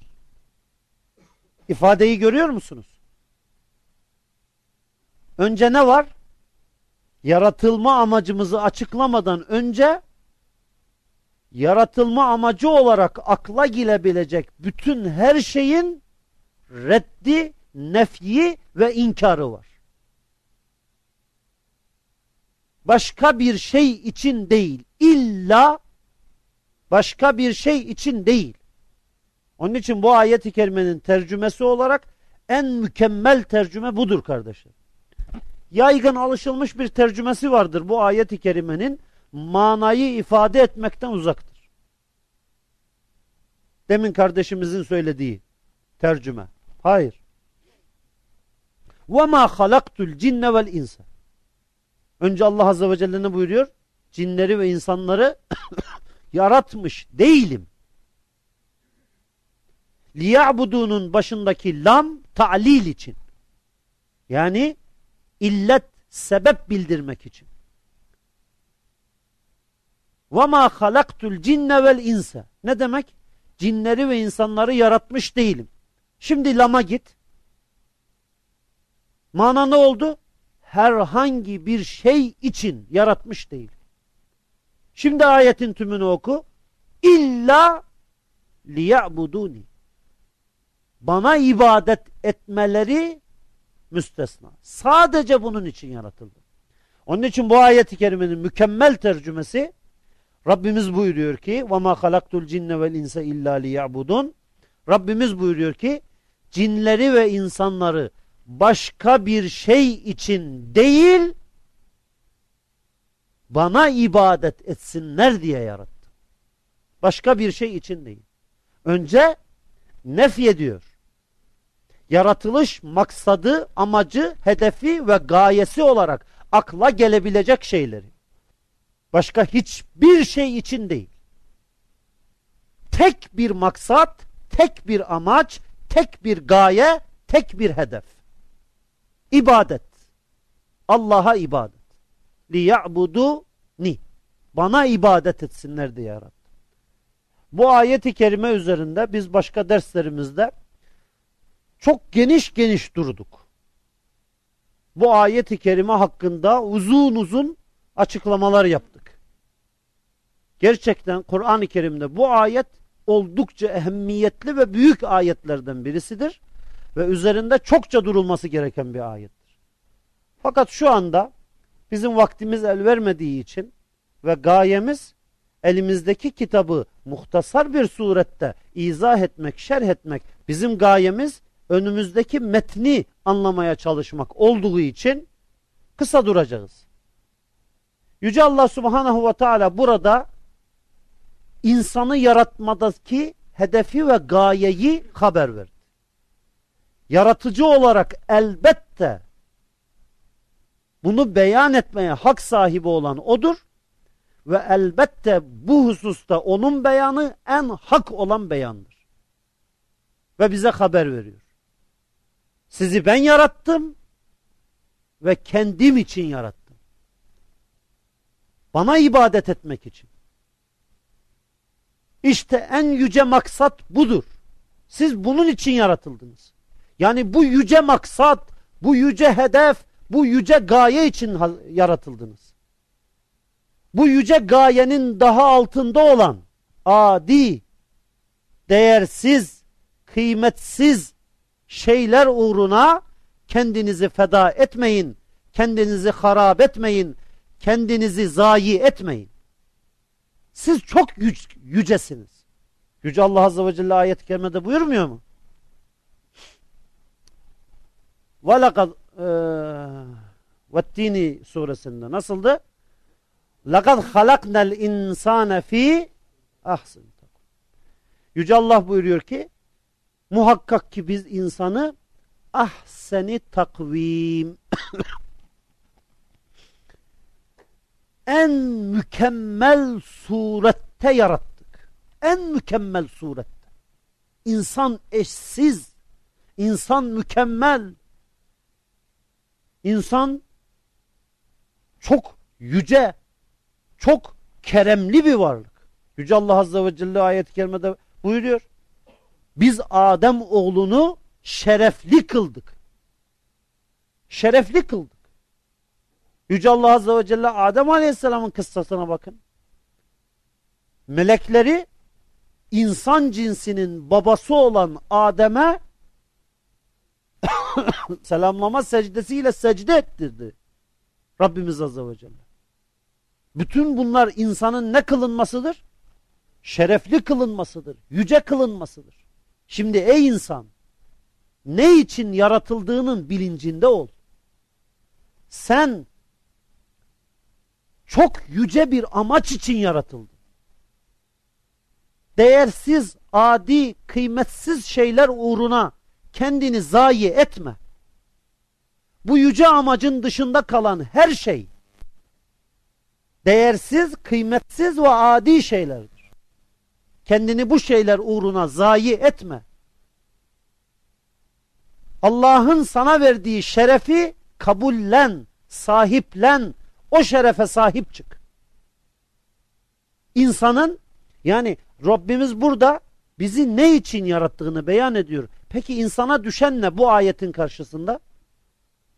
İfadeyi görüyor musunuz? Önce ne var? Yaratılma amacımızı açıklamadan önce yaratılma amacı olarak akla gilebilecek bütün her şeyin reddi, nefyi ve inkarı var. Başka bir şey için değil, illa başka bir şey için değil. Onun için bu ayet-i kerimenin tercümesi olarak en mükemmel tercüme budur kardeşler. Yaygın alışılmış bir tercümesi vardır bu ayet-i kerimenin manayı ifade etmekten uzaktır. Demin kardeşimizin söylediği tercüme. Hayır. وَمَا خَلَقْتُ الْجِنَّ وَالْاِنْسَ Önce Allah Azze ve Celle ne buyuruyor? Cinleri ve insanları yaratmış değilim. Liya'budunun başındaki lam ta'lil için. Yani illet sebep bildirmek için. Ve ma halaktul cinne vel insa. Ne demek? Cinleri ve insanları yaratmış değilim. Şimdi lama git. Mana ne oldu? Herhangi bir şey için yaratmış değil. Şimdi ayetin tümünü oku. İlla liya'buduni. Bana ibadet etmeleri müstesna. Sadece bunun için yaratıldı. Onun için bu ayeti kerimenin mükemmel tercümesi Rabbimiz buyuruyor ki وَمَا خَلَقْتُ الْجِنَّ وَالْاِنْسَ اِلَّا لِيَعْبُدُونَ Rabbimiz buyuruyor ki cinleri ve insanları başka bir şey için değil bana ibadet etsinler diye yarattı. Başka bir şey için değil. Önce nefy ediyor. Yaratılış maksadı, amacı, hedefi ve gayesi olarak akla gelebilecek şeyleri. Başka hiçbir şey için değil. Tek bir maksat, tek bir amaç, tek bir gaye, tek bir hedef. İbadet. Allah'a ibadet. Liyabudu ni. Bana ibadet etsinler diye yarattı. Bu ayeti kerime üzerinde biz başka derslerimizde çok geniş geniş durduk. Bu ayeti kerime hakkında uzun uzun açıklamalar yaptık. Gerçekten Kur'an-ı Kerim'de bu ayet oldukça ehemmiyetli ve büyük ayetlerden birisidir ve üzerinde çokça durulması gereken bir ayettir. Fakat şu anda bizim vaktimiz el vermediği için ve gayemiz elimizdeki kitabı muhtasar bir surette izah etmek, şerh etmek bizim gayemiz önümüzdeki metni anlamaya çalışmak olduğu için kısa duracağız. Yüce Allah Subhanahu ve Teala burada insanı yaratmadaki hedefi ve gayeyi haber verdi. yaratıcı olarak elbette bunu beyan etmeye hak sahibi olan odur ve elbette bu hususta onun beyanı en hak olan beyandır. Ve bize haber veriyor. Sizi ben yarattım ve kendim için yarattım. Bana ibadet etmek için. İşte en yüce maksat budur. Siz bunun için yaratıldınız. Yani bu yüce maksat, bu yüce hedef, bu yüce gaye için yaratıldınız. Bu yüce gayenin daha altında olan adi, değersiz, kıymetsiz şeyler uğruna kendinizi feda etmeyin, kendinizi harap etmeyin, kendinizi zayi etmeyin. Siz çok yüc yücesiniz. Yüce Allah Azze ve Celle ayet-i kerimede buyurmuyor mu? وَلَقَدْ Vettini suresinde nasıldı? لَقَدْ خَلَقْنَا الْاِنْسَانَ ف۪ي ahsin. Yüce Allah buyuruyor ki muhakkak ki biz insanı ahseni takvim en mükemmel surette yarattık. En mükemmel surette. İnsan eşsiz, insan mükemmel, İnsan çok yüce, çok keremli bir varlık. Yüce Allah Azze ve Celle ayet-i kerimede buyuruyor. Biz Adem oğlunu şerefli kıldık. Şerefli kıldık. Yüce Allah Azze ve Celle Adem Aleyhisselam'ın kıssasına bakın. Melekleri insan cinsinin babası olan Adem'e selamlama secdesiyle secde ettirdi. Rabbimiz Azze ve Celle. Bütün bunlar insanın ne kılınmasıdır? Şerefli kılınmasıdır. Yüce kılınmasıdır. Şimdi ey insan ne için yaratıldığının bilincinde ol. Sen çok yüce bir amaç için yaratıldın. Değersiz, adi, kıymetsiz şeyler uğruna kendini zayi etme. Bu yüce amacın dışında kalan her şey değersiz, kıymetsiz ve adi şeylerdir. Kendini bu şeyler uğruna zayi etme. Allah'ın sana verdiği şerefi kabullen, sahiplen, o şerefe sahip çık. İnsanın yani Rabbimiz burada bizi ne için yarattığını beyan ediyor. Peki insana düşen ne bu ayetin karşısında?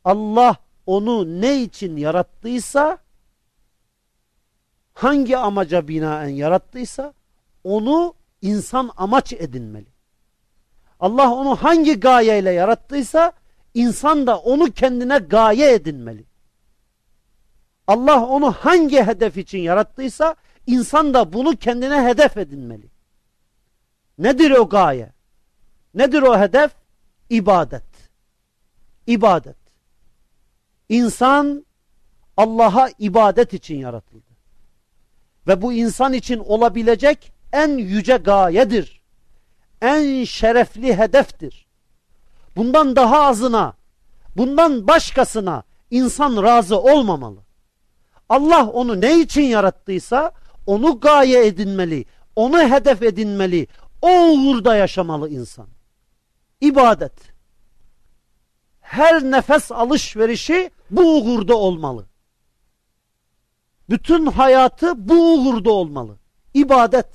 Allah onu ne için yarattıysa hangi amaca binaen yarattıysa onu insan amaç edinmeli. Allah onu hangi gayeyle yarattıysa insan da onu kendine gaye edinmeli. Allah onu hangi hedef için yarattıysa insan da bunu kendine hedef edinmeli. Nedir o gaye? Nedir o hedef? İbadet. İbadet. İnsan Allah'a ibadet için yaratıldı. Ve bu insan için olabilecek en yüce gayedir. En şerefli hedeftir. Bundan daha azına, bundan başkasına insan razı olmamalı. Allah onu ne için yarattıysa onu gaye edinmeli, onu hedef edinmeli, o uğurda yaşamalı insan. İbadet. Her nefes alışverişi bu uğurda olmalı. Bütün hayatı bu uğurda olmalı. İbadet.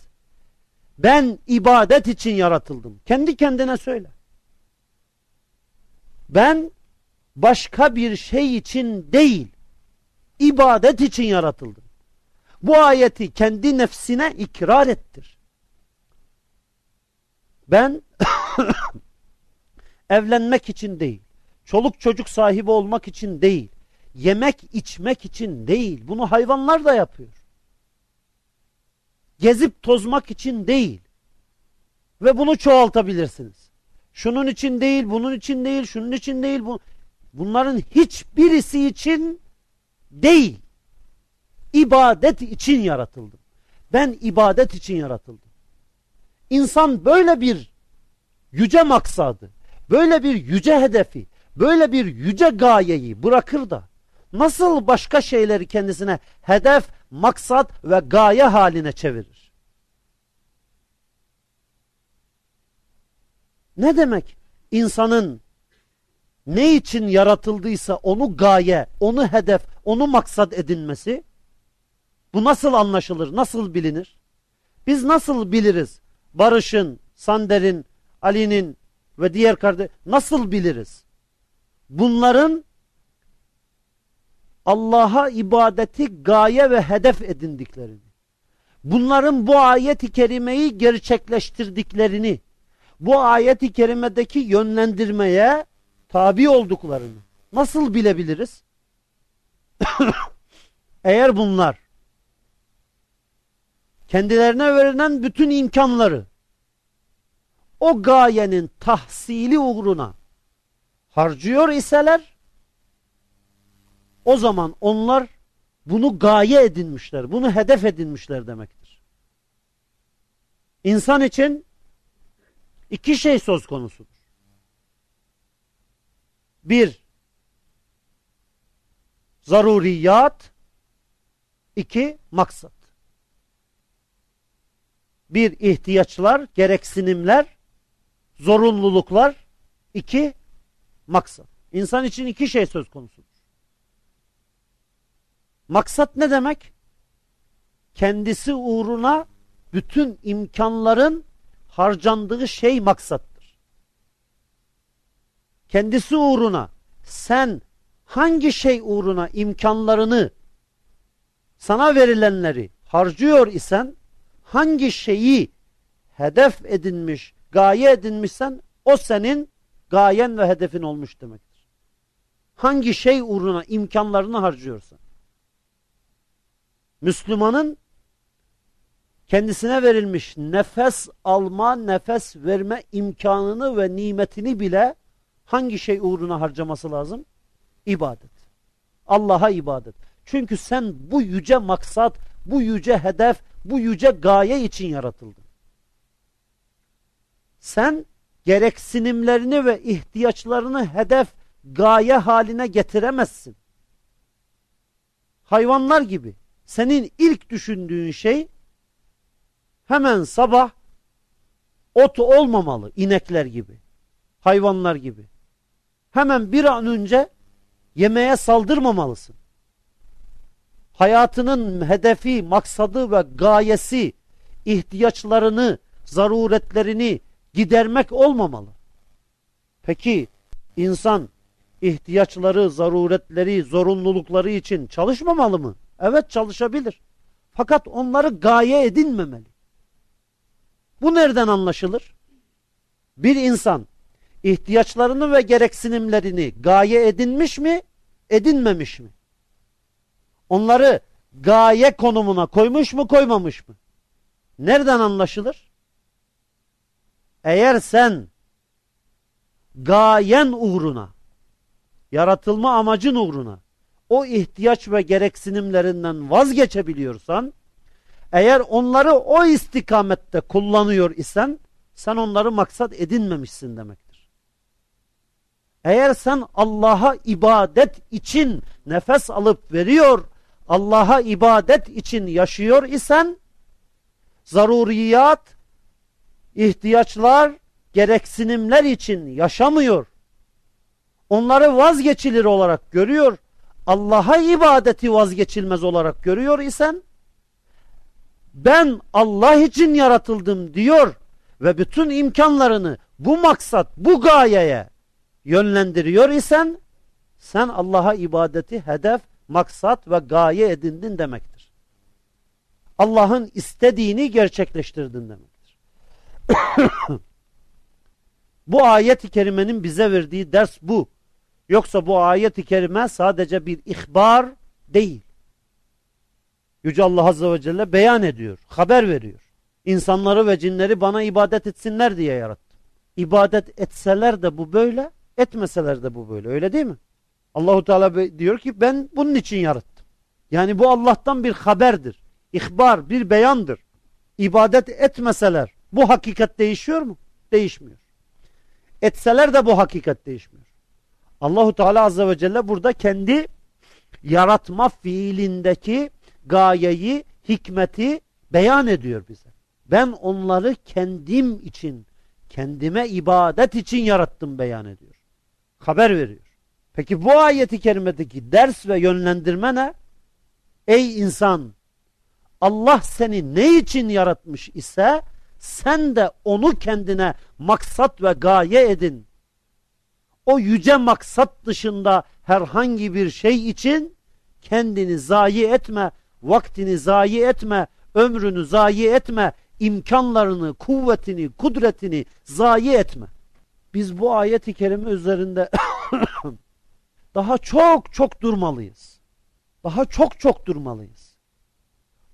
Ben ibadet için yaratıldım. Kendi kendine söyle. Ben başka bir şey için değil, ibadet için yaratıldım. Bu ayeti kendi nefsine ikrar ettir. Ben evlenmek için değil, çoluk çocuk sahibi olmak için değil, yemek içmek için değil. Bunu hayvanlar da yapıyor. Gezip tozmak için değil. Ve bunu çoğaltabilirsiniz. Şunun için değil, bunun için değil, şunun için değil. Bu, bunların hiçbirisi için değil. İbadet için yaratıldım. Ben ibadet için yaratıldım. İnsan böyle bir yüce maksadı, böyle bir yüce hedefi, böyle bir yüce gayeyi bırakır da nasıl başka şeyleri kendisine hedef, maksat ve gaye haline çevirir? Ne demek insanın ne için yaratıldıysa onu gaye, onu hedef, onu maksat edinmesi? Bu nasıl anlaşılır, nasıl bilinir? Biz nasıl biliriz Barış'ın, Sander'in, Ali'nin ve diğer kardeş nasıl biliriz? Bunların Allah'a ibadeti gaye ve hedef edindiklerini, bunların bu ayet-i kerimeyi gerçekleştirdiklerini, bu ayet-i kerimedeki yönlendirmeye tabi olduklarını nasıl bilebiliriz? Eğer bunlar kendilerine verilen bütün imkanları o gayenin tahsili uğruna harcıyor iseler o zaman onlar bunu gaye edinmişler, bunu hedef edinmişler demektir. İnsan için iki şey söz konusudur. Bir, zaruriyat, iki, maksat. Bir, ihtiyaçlar, gereksinimler, zorunluluklar, iki, maksat. İnsan için iki şey söz konusudur. Maksat ne demek? Kendisi uğruna bütün imkanların harcandığı şey maksattır. Kendisi uğruna sen hangi şey uğruna imkanlarını sana verilenleri harcıyor isen hangi şeyi hedef edinmiş, gaye edinmişsen o senin gayen ve hedefin olmuş demektir. Hangi şey uğruna imkanlarını harcıyorsan. Müslümanın kendisine verilmiş nefes alma, nefes verme imkanını ve nimetini bile hangi şey uğruna harcaması lazım? İbadet. Allah'a ibadet. Çünkü sen bu yüce maksat, bu yüce hedef, bu yüce gaye için yaratıldın. Sen gereksinimlerini ve ihtiyaçlarını hedef, gaye haline getiremezsin. Hayvanlar gibi senin ilk düşündüğün şey hemen sabah ot olmamalı inekler gibi, hayvanlar gibi. Hemen bir an önce yemeğe saldırmamalısın. Hayatının hedefi, maksadı ve gayesi, ihtiyaçlarını, zaruretlerini gidermek olmamalı. Peki insan ihtiyaçları, zaruretleri, zorunlulukları için çalışmamalı mı? Evet çalışabilir. Fakat onları gaye edinmemeli. Bu nereden anlaşılır? Bir insan ihtiyaçlarını ve gereksinimlerini gaye edinmiş mi, edinmemiş mi? Onları gaye konumuna koymuş mu, koymamış mı? Nereden anlaşılır? Eğer sen gayen uğruna, yaratılma amacın uğruna o ihtiyaç ve gereksinimlerinden vazgeçebiliyorsan, eğer onları o istikamette kullanıyor isen, sen onları maksat edinmemişsin demektir. Eğer sen Allah'a ibadet için nefes alıp veriyor, Allah'a ibadet için yaşıyor isen, zaruriyat, ihtiyaçlar, gereksinimler için yaşamıyor. Onları vazgeçilir olarak görüyor. Allah'a ibadeti vazgeçilmez olarak görüyor isen, ben Allah için yaratıldım diyor ve bütün imkanlarını bu maksat, bu gayeye yönlendiriyor isen, sen Allah'a ibadeti hedef, maksat ve gaye edindin demektir. Allah'ın istediğini gerçekleştirdin demektir. bu ayet-i kerimenin bize verdiği ders bu. Yoksa bu ayet-i kerime sadece bir ihbar değil. Yüce Allah Azze ve Celle beyan ediyor, haber veriyor. İnsanları ve cinleri bana ibadet etsinler diye yarattım. İbadet etseler de bu böyle, etmeseler de bu böyle. Öyle değil mi? Allahu Teala diyor ki ben bunun için yarattım. Yani bu Allah'tan bir haberdir. İhbar, bir beyandır. İbadet etmeseler bu hakikat değişiyor mu? Değişmiyor. etseler de bu hakikat değişmiyor. Allahu Teala azze ve celle burada kendi yaratma fiilindeki gayeyi, hikmeti beyan ediyor bize. Ben onları kendim için, kendime ibadet için yarattım beyan ediyor. Haber veriyor. Peki bu ayeti kerimedeki ders ve yönlendirme ne? Ey insan! Allah seni ne için yaratmış ise sen de onu kendine maksat ve gaye edin. O yüce maksat dışında herhangi bir şey için kendini zayi etme, vaktini zayi etme, ömrünü zayi etme, imkanlarını, kuvvetini, kudretini zayi etme. Biz bu ayet-i kerime üzerinde daha çok çok durmalıyız. Daha çok çok durmalıyız.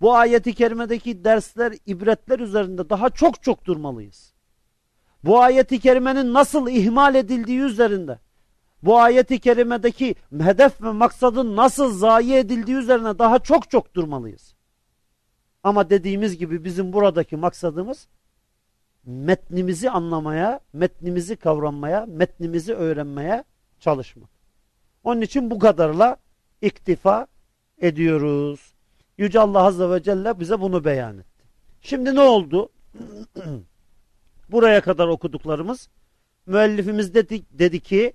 Bu ayeti kerimedeki dersler, ibretler üzerinde daha çok çok durmalıyız. Bu ayeti kerimenin nasıl ihmal edildiği üzerinde, bu ayeti kerimedeki hedef ve maksadın nasıl zayi edildiği üzerine daha çok çok durmalıyız. Ama dediğimiz gibi bizim buradaki maksadımız metnimizi anlamaya, metnimizi kavramaya, metnimizi öğrenmeye çalışmak. Onun için bu kadarla iktifa ediyoruz. Yüce Allah Azze ve Celle bize bunu beyan etti. Şimdi ne oldu? Buraya kadar okuduklarımız müellifimiz dedi, dedi ki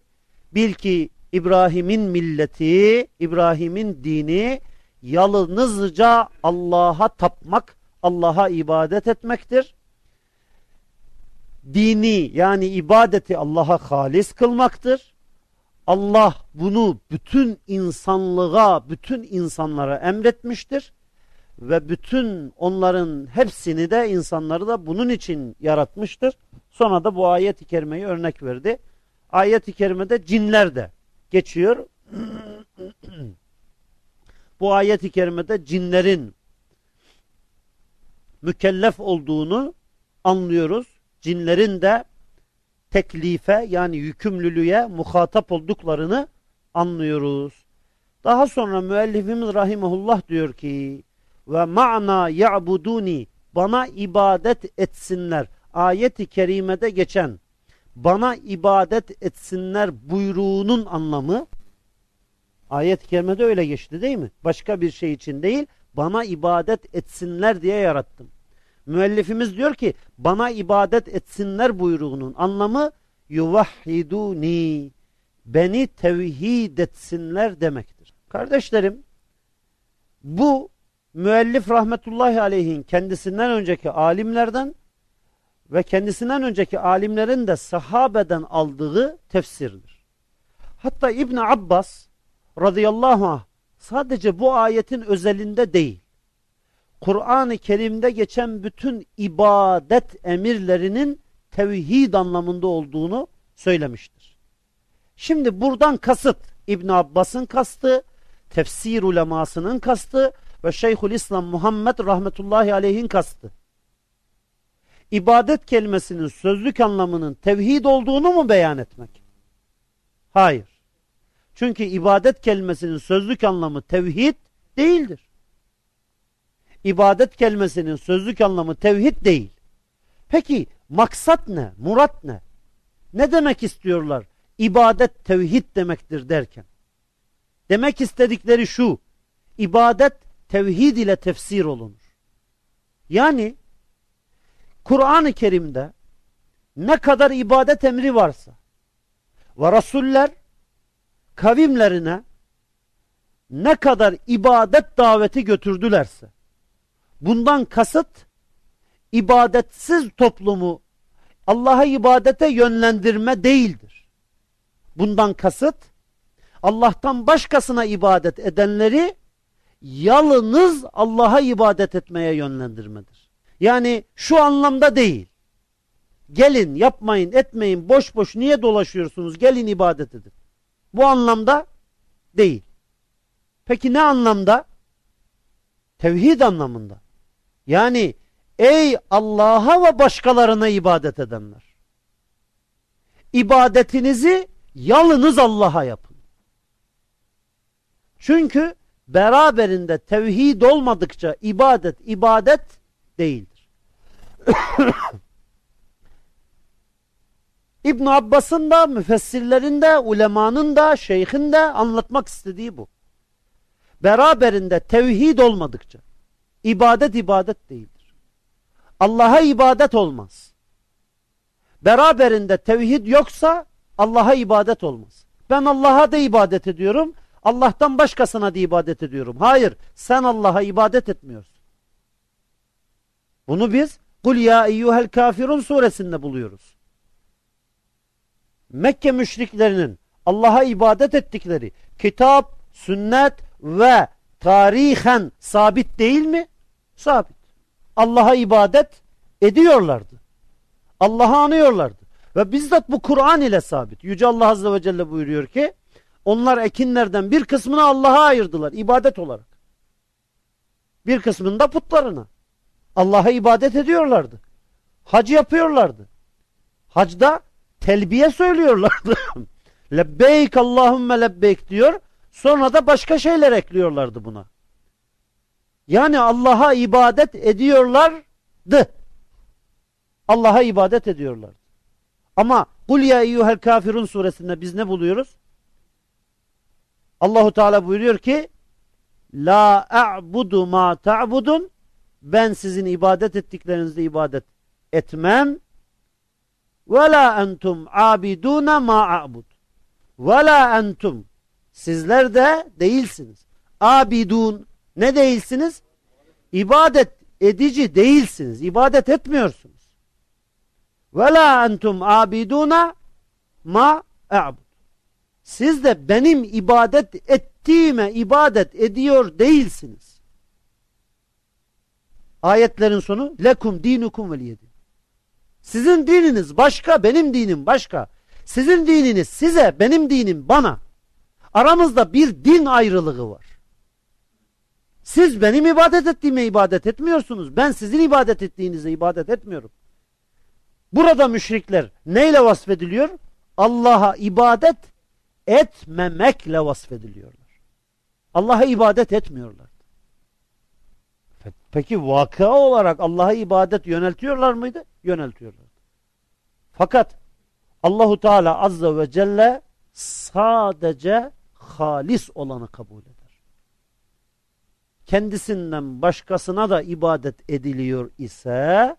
bil ki İbrahim'in milleti, İbrahim'in dini yalnızca Allah'a tapmak, Allah'a ibadet etmektir. Dini yani ibadeti Allah'a halis kılmaktır. Allah bunu bütün insanlığa, bütün insanlara emretmiştir. Ve bütün onların hepsini de insanları da bunun için yaratmıştır. Sonra da bu ayet-i kerimeyi örnek verdi. Ayet-i kerimede cinler de geçiyor. bu ayet-i kerimede cinlerin mükellef olduğunu anlıyoruz. Cinlerin de teklife yani yükümlülüğe muhatap olduklarını anlıyoruz. Daha sonra müellifimiz rahimahullah diyor ki ve ma'na ya'buduni bana ibadet etsinler. Ayet-i kerimede geçen bana ibadet etsinler buyruğunun anlamı ayet-i kerimede öyle geçti değil mi? Başka bir şey için değil bana ibadet etsinler diye yarattım. Müellifimiz diyor ki bana ibadet etsinler buyruğunun anlamı yuvahhiduni beni tevhid etsinler demektir. Kardeşlerim bu müellif rahmetullahi aleyhin kendisinden önceki alimlerden ve kendisinden önceki alimlerin de sahabeden aldığı tefsirdir. Hatta İbn Abbas radıyallahu anh sadece bu ayetin özelinde değil. Kur'an-ı Kerim'de geçen bütün ibadet emirlerinin tevhid anlamında olduğunu söylemiştir. Şimdi buradan kasıt İbn Abbas'ın kastı, tefsir ulemasının kastı ve Şeyhül İslam Muhammed rahmetullahi aleyhin kastı. İbadet kelimesinin sözlük anlamının tevhid olduğunu mu beyan etmek? Hayır. Çünkü ibadet kelimesinin sözlük anlamı tevhid değildir. İbadet kelimesinin sözlük anlamı tevhid değil. Peki maksat ne? Murat ne? Ne demek istiyorlar? İbadet tevhid demektir derken. Demek istedikleri şu. İbadet tevhid ile tefsir olunur. Yani Kur'an-ı Kerim'de ne kadar ibadet emri varsa ve Resuller kavimlerine ne kadar ibadet daveti götürdülerse bundan kasıt ibadetsiz toplumu Allah'a ibadete yönlendirme değildir. Bundan kasıt Allah'tan başkasına ibadet edenleri yalnız Allah'a ibadet etmeye yönlendirmedir. Yani şu anlamda değil. Gelin yapmayın etmeyin boş boş niye dolaşıyorsunuz gelin ibadet edin. Bu anlamda değil. Peki ne anlamda? Tevhid anlamında. Yani ey Allah'a ve başkalarına ibadet edenler. İbadetinizi yalnız Allah'a yapın. Çünkü beraberinde tevhid olmadıkça ibadet ibadet değildir. İbn Abbas'ın da, müfessirlerin de, ulemanın da, şeyhin de anlatmak istediği bu. Beraberinde tevhid olmadıkça ibadet ibadet değildir. Allah'a ibadet olmaz. Beraberinde tevhid yoksa Allah'a ibadet olmaz. Ben Allah'a da ibadet ediyorum. Allah'tan başkasına da ibadet ediyorum. Hayır, sen Allah'a ibadet etmiyorsun. Bunu biz Kul ya eyyuhel kafirun suresinde buluyoruz. Mekke müşriklerinin Allah'a ibadet ettikleri kitap, sünnet ve tarihen sabit değil mi? Sabit. Allah'a ibadet ediyorlardı. Allah'ı anıyorlardı. Ve bizzat bu Kur'an ile sabit. Yüce Allah Azze ve Celle buyuruyor ki onlar ekinlerden bir kısmını Allah'a ayırdılar ibadet olarak. Bir kısmını da putlarına. Allah'a ibadet ediyorlardı. Hac yapıyorlardı. Hacda telbiye söylüyorlardı. lebbeyk Allahümme lebbeyk diyor. Sonra da başka şeyler ekliyorlardı buna. Yani Allah'a ibadet ediyorlardı. Allah'a ibadet ediyorlardı. Ama Kul ya eyyuhel kafirun suresinde biz ne buluyoruz? Allahu Teala buyuruyor ki La a'budu ma ta'budun ben sizin ibadet ettiklerinizde ibadet etmem ve la entum abiduna ma a'bud ve la entum sizler de değilsiniz. Abidun ne değilsiniz? İbadet edici değilsiniz. İbadet etmiyorsunuz. Ve la entum abiduna ma a'bud. Siz de benim ibadet ettiğime ibadet ediyor değilsiniz. Ayetlerin sonu lekum dinukum veliyedin. Sizin dininiz başka, benim dinim başka. Sizin dininiz size, benim dinim bana. Aramızda bir din ayrılığı var. Siz benim ibadet ettiğime ibadet etmiyorsunuz. Ben sizin ibadet ettiğinize ibadet etmiyorum. Burada müşrikler neyle vasfediliyor? Allah'a ibadet etmemekle vasfediliyorlar. Allah'a ibadet etmiyorlar. Peki vaka olarak Allah'a ibadet yöneltiyorlar mıydı? Yöneltiyorlar. Fakat Allahu Teala Azze ve Celle sadece halis olanı kabul eder. Kendisinden başkasına da ibadet ediliyor ise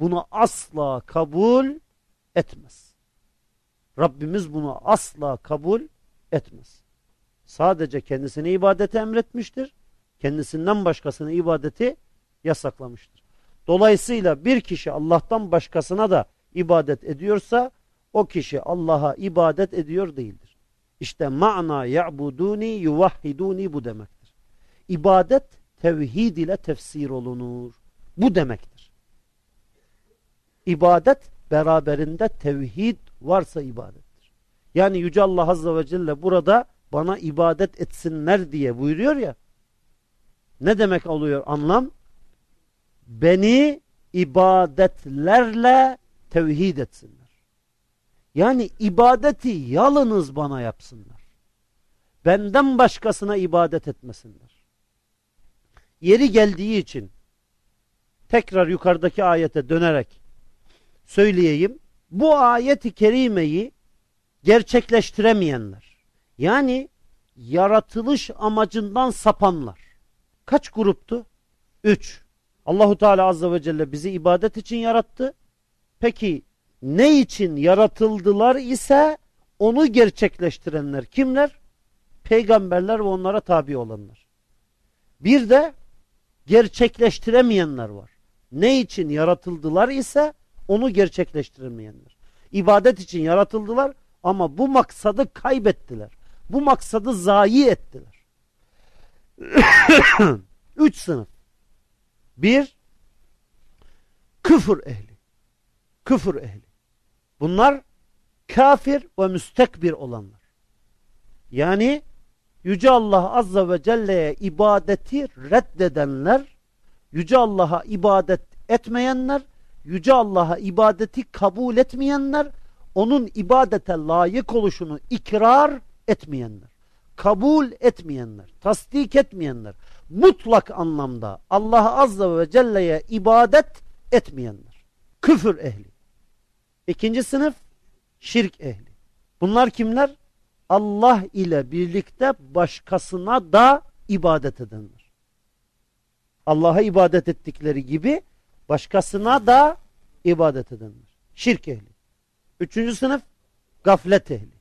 bunu asla kabul etmez. Rabbimiz bunu asla kabul etmez. Sadece kendisine ibadeti emretmiştir kendisinden başkasına ibadeti yasaklamıştır. Dolayısıyla bir kişi Allah'tan başkasına da ibadet ediyorsa o kişi Allah'a ibadet ediyor değildir. İşte ma'na ya'buduni yuvahhiduni bu demektir. İbadet tevhid ile tefsir olunur. Bu demektir. İbadet beraberinde tevhid varsa ibadettir. Yani Yüce Allah Azze ve Celle burada bana ibadet etsinler diye buyuruyor ya ne demek oluyor anlam? Beni ibadetlerle tevhid etsinler. Yani ibadeti yalınız bana yapsınlar. Benden başkasına ibadet etmesinler. Yeri geldiği için tekrar yukarıdaki ayete dönerek söyleyeyim. Bu ayeti kerimeyi gerçekleştiremeyenler yani yaratılış amacından sapanlar Kaç gruptu? Üç. Allahu Teala Azze ve Celle bizi ibadet için yarattı. Peki ne için yaratıldılar ise onu gerçekleştirenler kimler? Peygamberler ve onlara tabi olanlar. Bir de gerçekleştiremeyenler var. Ne için yaratıldılar ise onu gerçekleştiremeyenler. İbadet için yaratıldılar ama bu maksadı kaybettiler. Bu maksadı zayi ettiler. Üç sınıf. Bir, küfür ehli. Küfür ehli. Bunlar kafir ve müstekbir olanlar. Yani Yüce Allah Azza ve Celle'ye ibadeti reddedenler, Yüce Allah'a ibadet etmeyenler, Yüce Allah'a ibadeti kabul etmeyenler, onun ibadete layık oluşunu ikrar etmeyenler kabul etmeyenler, tasdik etmeyenler, mutlak anlamda Allah Azze ve Celle'ye ibadet etmeyenler. Küfür ehli. İkinci sınıf Şirk ehli. Bunlar kimler? Allah ile birlikte başkasına da ibadet edenler. Allah'a ibadet ettikleri gibi başkasına da ibadet edenler. Şirk ehli. Üçüncü sınıf gaflet ehli.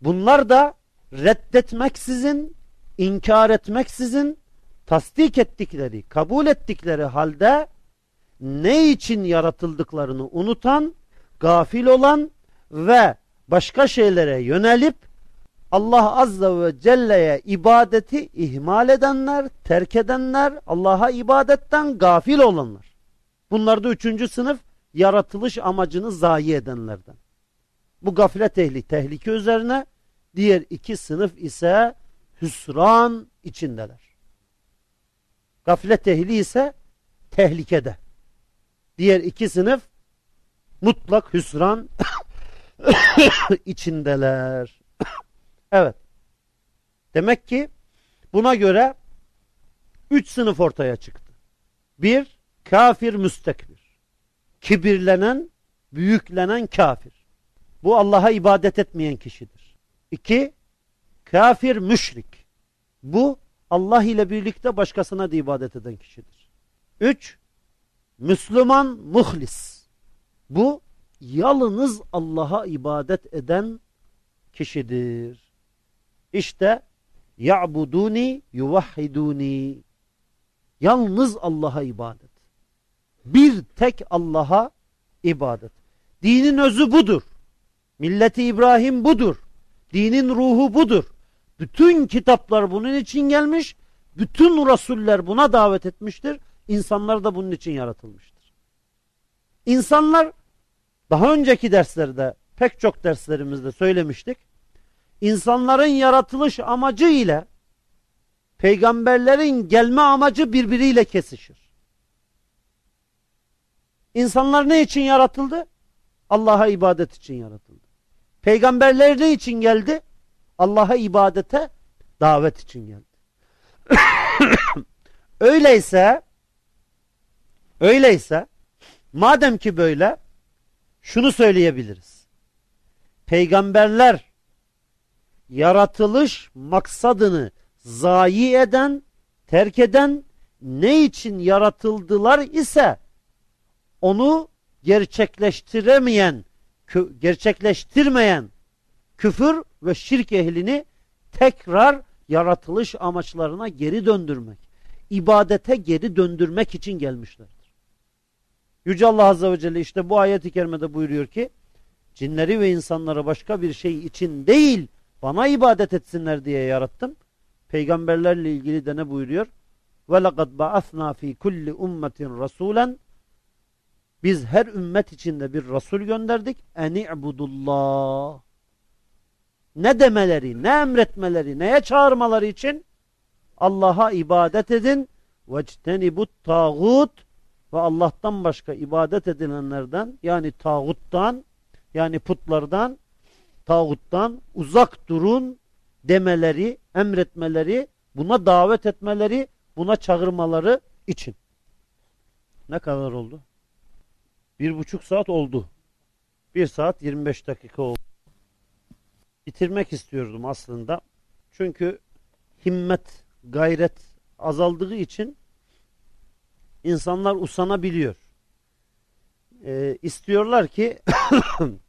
Bunlar da reddetmeksizin, inkar etmeksizin, tasdik ettikleri, kabul ettikleri halde ne için yaratıldıklarını unutan, gafil olan ve başka şeylere yönelip Allah Azze ve Celle'ye ibadeti ihmal edenler, terk edenler, Allah'a ibadetten gafil olanlar. Bunlar da üçüncü sınıf yaratılış amacını zayi edenlerden. Bu gaflet ehli tehlike üzerine, diğer iki sınıf ise hüsran içindeler. Gaflet ehli ise tehlikede. Diğer iki sınıf mutlak hüsran içindeler. Evet. Demek ki buna göre üç sınıf ortaya çıktı. Bir, kafir müstekbir. Kibirlenen, büyüklenen kafir. Bu Allah'a ibadet etmeyen kişidir. İki, kafir müşrik. Bu Allah ile birlikte başkasına da ibadet eden kişidir. Üç, Müslüman muhlis. Bu yalnız Allah'a ibadet eden kişidir. İşte ya'buduni yuvahhiduni. Yalnız Allah'a ibadet. Bir tek Allah'a ibadet. Dinin özü budur. Milleti İbrahim budur. Dinin ruhu budur. Bütün kitaplar bunun için gelmiş. Bütün rasuller buna davet etmiştir. İnsanlar da bunun için yaratılmıştır. İnsanlar daha önceki derslerde pek çok derslerimizde söylemiştik. İnsanların yaratılış amacı ile peygamberlerin gelme amacı birbiriyle kesişir. İnsanlar ne için yaratıldı? Allah'a ibadet için yaratıldı. Peygamberler ne için geldi? Allah'a ibadete davet için geldi. öyleyse öyleyse madem ki böyle şunu söyleyebiliriz. Peygamberler yaratılış maksadını zayi eden, terk eden ne için yaratıldılar ise onu gerçekleştiremeyen, gerçekleştirmeyen küfür ve şirk ehlini tekrar yaratılış amaçlarına geri döndürmek, ibadete geri döndürmek için gelmişlerdir. Yüce Allah Azze ve Celle işte bu ayet-i kerimede buyuruyor ki, cinleri ve insanları başka bir şey için değil, bana ibadet etsinler diye yarattım. Peygamberlerle ilgili de ne buyuruyor? Ve laqad ba'athna fi kulli ummetin rasulen biz her ümmet içinde bir Resul gönderdik. Eni'budullah. Ne demeleri, ne emretmeleri, neye çağırmaları için? Allah'a ibadet edin. Vectenibut tağut ve Allah'tan başka ibadet edilenlerden yani tağuttan yani putlardan tağuttan uzak durun demeleri, emretmeleri, buna davet etmeleri, buna çağırmaları için. Ne kadar oldu? Bir buçuk saat oldu. Bir saat 25 dakika oldu. Bitirmek istiyordum aslında. Çünkü himmet, gayret azaldığı için insanlar usanabiliyor. Ee, istiyorlar ki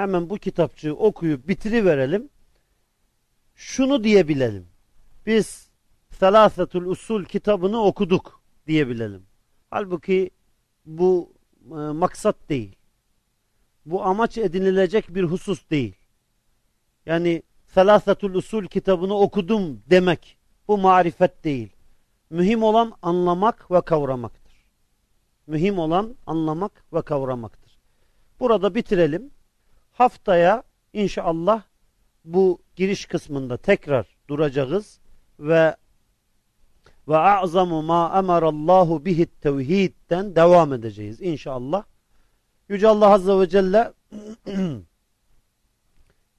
hemen bu kitapçığı okuyup bitiriverelim. Şunu diyebilelim. Biz Selâfetul Usul kitabını okuduk diyebilelim. Halbuki bu e, maksat değil. Bu amaç edinilecek bir husus değil. Yani Selâfetul Usul kitabını okudum demek bu marifet değil. Mühim olan anlamak ve kavramaktır. Mühim olan anlamak ve kavramaktır. Burada bitirelim. Haftaya inşallah bu giriş kısmında tekrar duracağız ve ve a'zamu ma emarallahu bihi tevhidden devam edeceğiz inşallah. Yüce Allah Azze ve Celle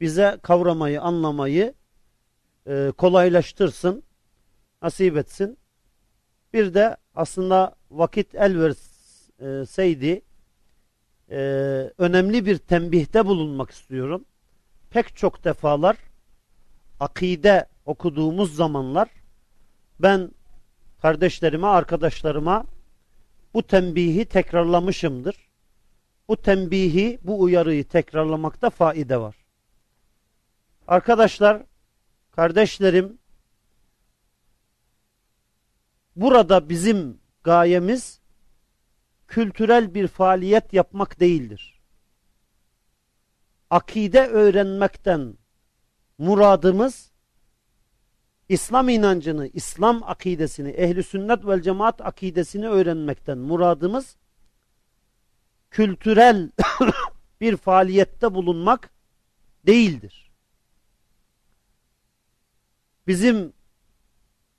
bize kavramayı, anlamayı e, kolaylaştırsın, nasip etsin. Bir de aslında vakit el verseydi e, önemli bir tembihte bulunmak istiyorum. Pek çok defalar akide okuduğumuz zamanlar ben kardeşlerime, arkadaşlarıma bu tembihi tekrarlamışımdır. Bu tembihi, bu uyarıyı tekrarlamakta faide var. Arkadaşlar, kardeşlerim, burada bizim gayemiz kültürel bir faaliyet yapmak değildir. Akide öğrenmekten muradımız İslam inancını, İslam akidesini, ehli sünnet vel cemaat akidesini öğrenmekten muradımız kültürel bir faaliyette bulunmak değildir. Bizim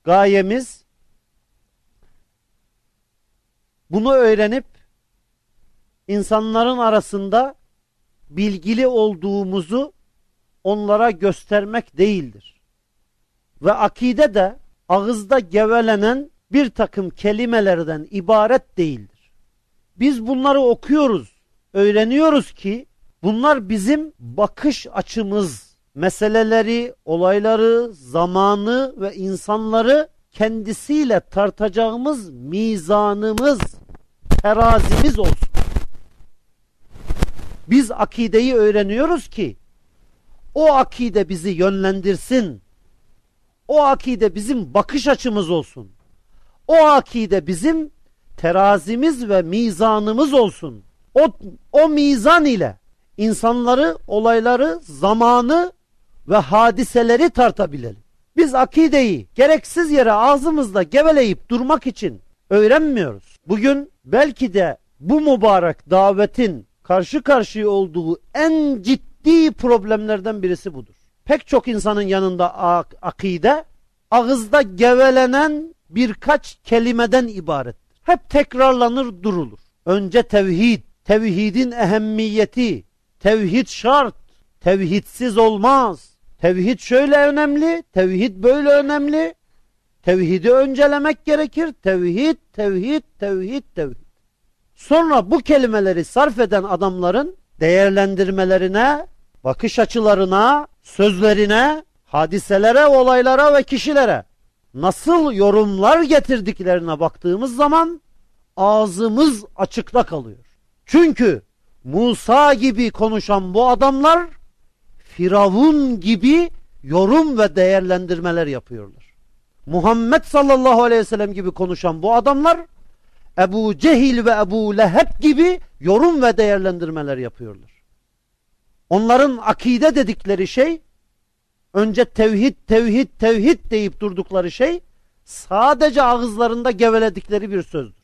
gayemiz bunu öğrenip insanların arasında bilgili olduğumuzu onlara göstermek değildir. Ve akide de ağızda gevelenen bir takım kelimelerden ibaret değildir. Biz bunları okuyoruz, öğreniyoruz ki bunlar bizim bakış açımız, meseleleri, olayları, zamanı ve insanları kendisiyle tartacağımız mizanımız, terazimiz olsun. Biz akideyi öğreniyoruz ki o akide bizi yönlendirsin. O akide bizim bakış açımız olsun. O akide bizim terazimiz ve mizanımız olsun. O, o mizan ile insanları, olayları, zamanı ve hadiseleri tartabilelim. Biz akideyi gereksiz yere ağzımızda geveleyip durmak için öğrenmiyoruz. Bugün belki de bu mübarek davetin karşı karşıya olduğu en ciddi problemlerden birisi budur. Pek çok insanın yanında ak akide ağızda gevelenen birkaç kelimeden ibarettir. Hep tekrarlanır durulur. Önce tevhid, tevhidin ehemmiyeti, tevhid şart, tevhidsiz olmaz. Tevhid şöyle önemli, tevhid böyle önemli. Tevhidi öncelemek gerekir. Tevhid, tevhid, tevhid, tevhid. Sonra bu kelimeleri sarf eden adamların değerlendirmelerine, bakış açılarına, sözlerine, hadiselere, olaylara ve kişilere nasıl yorumlar getirdiklerine baktığımız zaman ağzımız açıkta kalıyor. Çünkü Musa gibi konuşan bu adamlar Firavun gibi yorum ve değerlendirmeler yapıyorlar. Muhammed sallallahu aleyhi ve sellem gibi konuşan bu adamlar Ebu Cehil ve Ebu Leheb gibi yorum ve değerlendirmeler yapıyorlar. Onların akide dedikleri şey önce tevhid, tevhid, tevhid deyip durdukları şey sadece ağızlarında geveledikleri bir sözdür.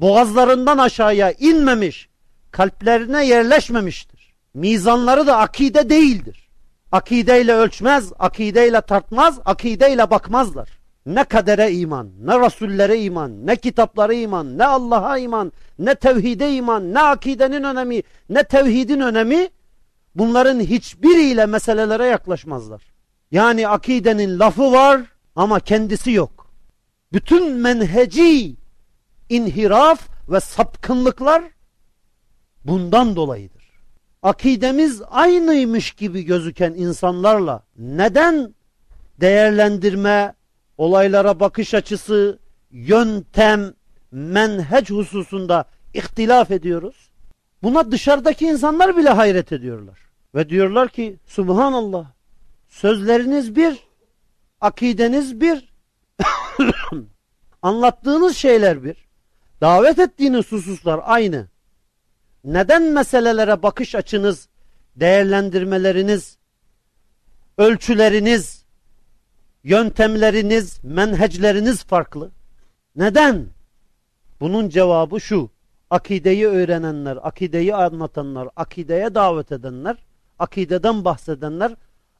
Boğazlarından aşağıya inmemiş, kalplerine yerleşmemiştir. Mizanları da akide değildir. Akideyle ölçmez, akideyle tartmaz, akideyle bakmazlar. Ne kadere iman, ne rasullere iman, ne kitaplara iman, ne Allah'a iman, ne tevhide iman, ne akidenin önemi, ne tevhidin önemi bunların hiçbiriyle meselelere yaklaşmazlar. Yani akidenin lafı var ama kendisi yok. Bütün menheci inhiraf ve sapkınlıklar bundan dolayıdır. Akidemiz aynıymış gibi gözüken insanlarla neden değerlendirme, olaylara bakış açısı, yöntem, menheç hususunda ihtilaf ediyoruz? Buna dışarıdaki insanlar bile hayret ediyorlar. Ve diyorlar ki Subhanallah sözleriniz bir, akideniz bir, anlattığınız şeyler bir, davet ettiğiniz hususlar aynı. Neden meselelere bakış açınız, değerlendirmeleriniz, ölçüleriniz, yöntemleriniz, menhecleriniz farklı? Neden? Bunun cevabı şu. Akideyi öğrenenler, akideyi anlatanlar, akideye davet edenler, akideden bahsedenler,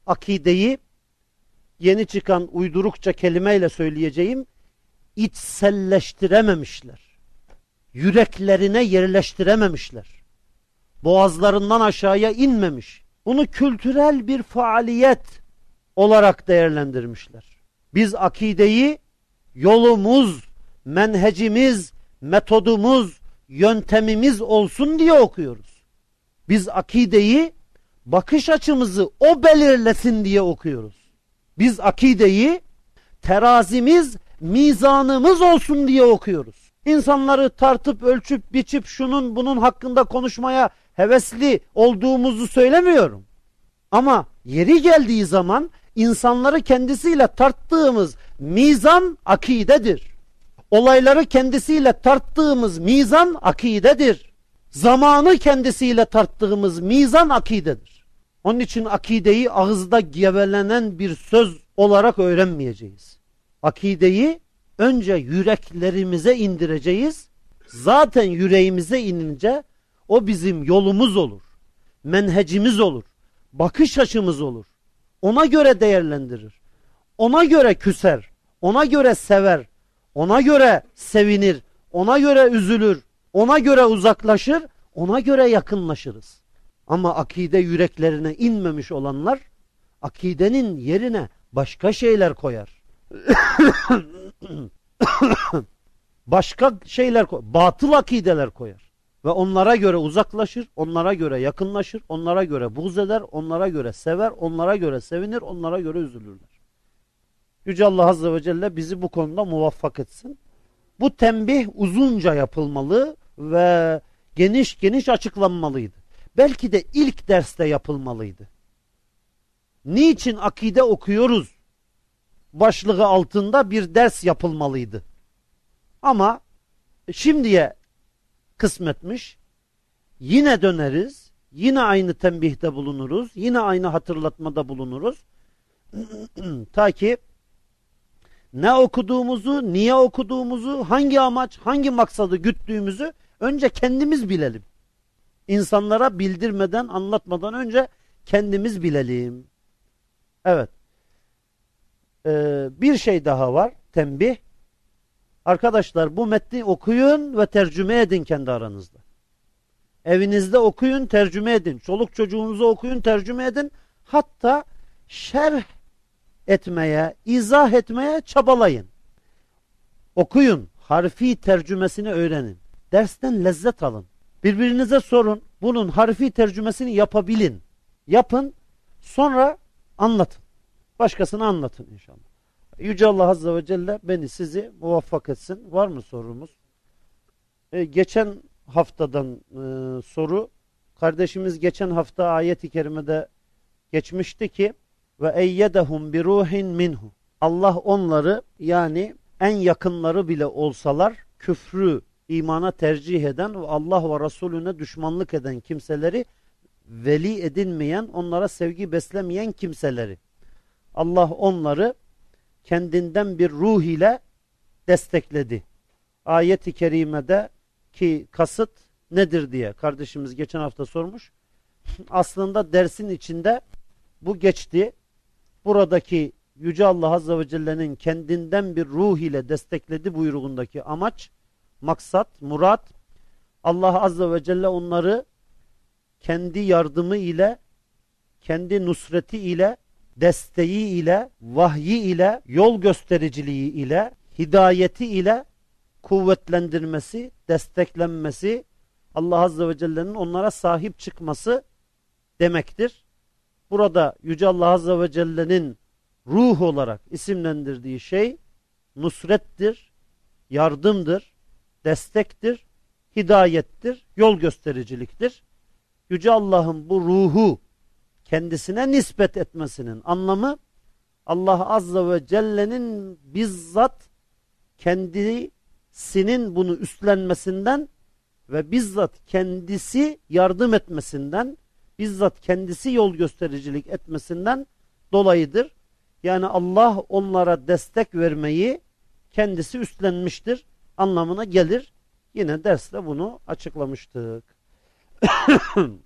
akideyi yeni çıkan uydurukça kelimeyle söyleyeceğim, içselleştirememişler. Yüreklerine yerleştirememişler. Boğazlarından aşağıya inmemiş. Bunu kültürel bir faaliyet olarak değerlendirmişler. Biz akideyi yolumuz, menhecimiz, metodumuz, yöntemimiz olsun diye okuyoruz. Biz akideyi bakış açımızı o belirlesin diye okuyoruz. Biz akideyi terazimiz, mizanımız olsun diye okuyoruz. İnsanları tartıp ölçüp biçip şunun bunun hakkında konuşmaya hevesli olduğumuzu söylemiyorum. Ama yeri geldiği zaman insanları kendisiyle tarttığımız mizan akidedir. Olayları kendisiyle tarttığımız mizan akidedir. Zamanı kendisiyle tarttığımız mizan akidedir. Onun için akideyi ağızda gevelenen bir söz olarak öğrenmeyeceğiz. Akideyi önce yüreklerimize indireceğiz. Zaten yüreğimize inince o bizim yolumuz olur. Menhecimiz olur. Bakış açımız olur. Ona göre değerlendirir. Ona göre küser. Ona göre sever. Ona göre sevinir. Ona göre üzülür. Ona göre uzaklaşır. Ona göre yakınlaşırız. Ama akide yüreklerine inmemiş olanlar akidenin yerine başka şeyler koyar. başka şeyler koyar. Batıl akideler koyar. Ve onlara göre uzaklaşır, onlara göre yakınlaşır, onlara göre buğz eder, onlara göre sever, onlara göre sevinir, onlara göre üzülürler. Yüce Allah Azze ve Celle bizi bu konuda muvaffak etsin. Bu tembih uzunca yapılmalı ve geniş geniş açıklanmalıydı. Belki de ilk derste yapılmalıydı. Niçin akide okuyoruz? Başlığı altında bir ders yapılmalıydı. Ama şimdiye kısmetmiş. Yine döneriz. Yine aynı tembihte bulunuruz. Yine aynı hatırlatmada bulunuruz. Ta ki ne okuduğumuzu, niye okuduğumuzu, hangi amaç, hangi maksadı güttüğümüzü önce kendimiz bilelim. İnsanlara bildirmeden, anlatmadan önce kendimiz bilelim. Evet. Ee, bir şey daha var. Tembih. Arkadaşlar bu metni okuyun ve tercüme edin kendi aranızda. Evinizde okuyun, tercüme edin. Çoluk çocuğunuza okuyun, tercüme edin. Hatta şerh etmeye, izah etmeye çabalayın. Okuyun, harfi tercümesini öğrenin. Dersten lezzet alın. Birbirinize sorun. Bunun harfi tercümesini yapabilin. Yapın, sonra anlatın. Başkasına anlatın inşallah. Yüce Allah Azze ve Celle beni sizi muvaffak etsin. Var mı sorumuz? Ee, geçen haftadan e, soru kardeşimiz geçen hafta ayet-i kerimede geçmişti ki ve eyyedehum bi ruhin minhu. Allah onları yani en yakınları bile olsalar küfrü imana tercih eden ve Allah ve Resulüne düşmanlık eden kimseleri veli edinmeyen, onlara sevgi beslemeyen kimseleri. Allah onları kendinden bir ruh ile destekledi. Ayet-i kerimede ki kasıt nedir diye kardeşimiz geçen hafta sormuş. Aslında dersin içinde bu geçti. Buradaki Yüce Allah Azze ve Celle'nin kendinden bir ruh ile destekledi buyruğundaki amaç, maksat, murat Allah Azze ve Celle onları kendi yardımı ile, kendi nusreti ile desteği ile, vahyi ile, yol göstericiliği ile, hidayeti ile kuvvetlendirmesi, desteklenmesi, Allah Azze ve Celle'nin onlara sahip çıkması demektir. Burada Yüce Allah Azze ve Celle'nin ruh olarak isimlendirdiği şey nusrettir, yardımdır, destektir, hidayettir, yol göstericiliktir. Yüce Allah'ın bu ruhu kendisine nispet etmesinin anlamı Allah Azze ve Celle'nin bizzat kendisinin bunu üstlenmesinden ve bizzat kendisi yardım etmesinden, bizzat kendisi yol göstericilik etmesinden dolayıdır. Yani Allah onlara destek vermeyi kendisi üstlenmiştir anlamına gelir. Yine derste bunu açıklamıştık.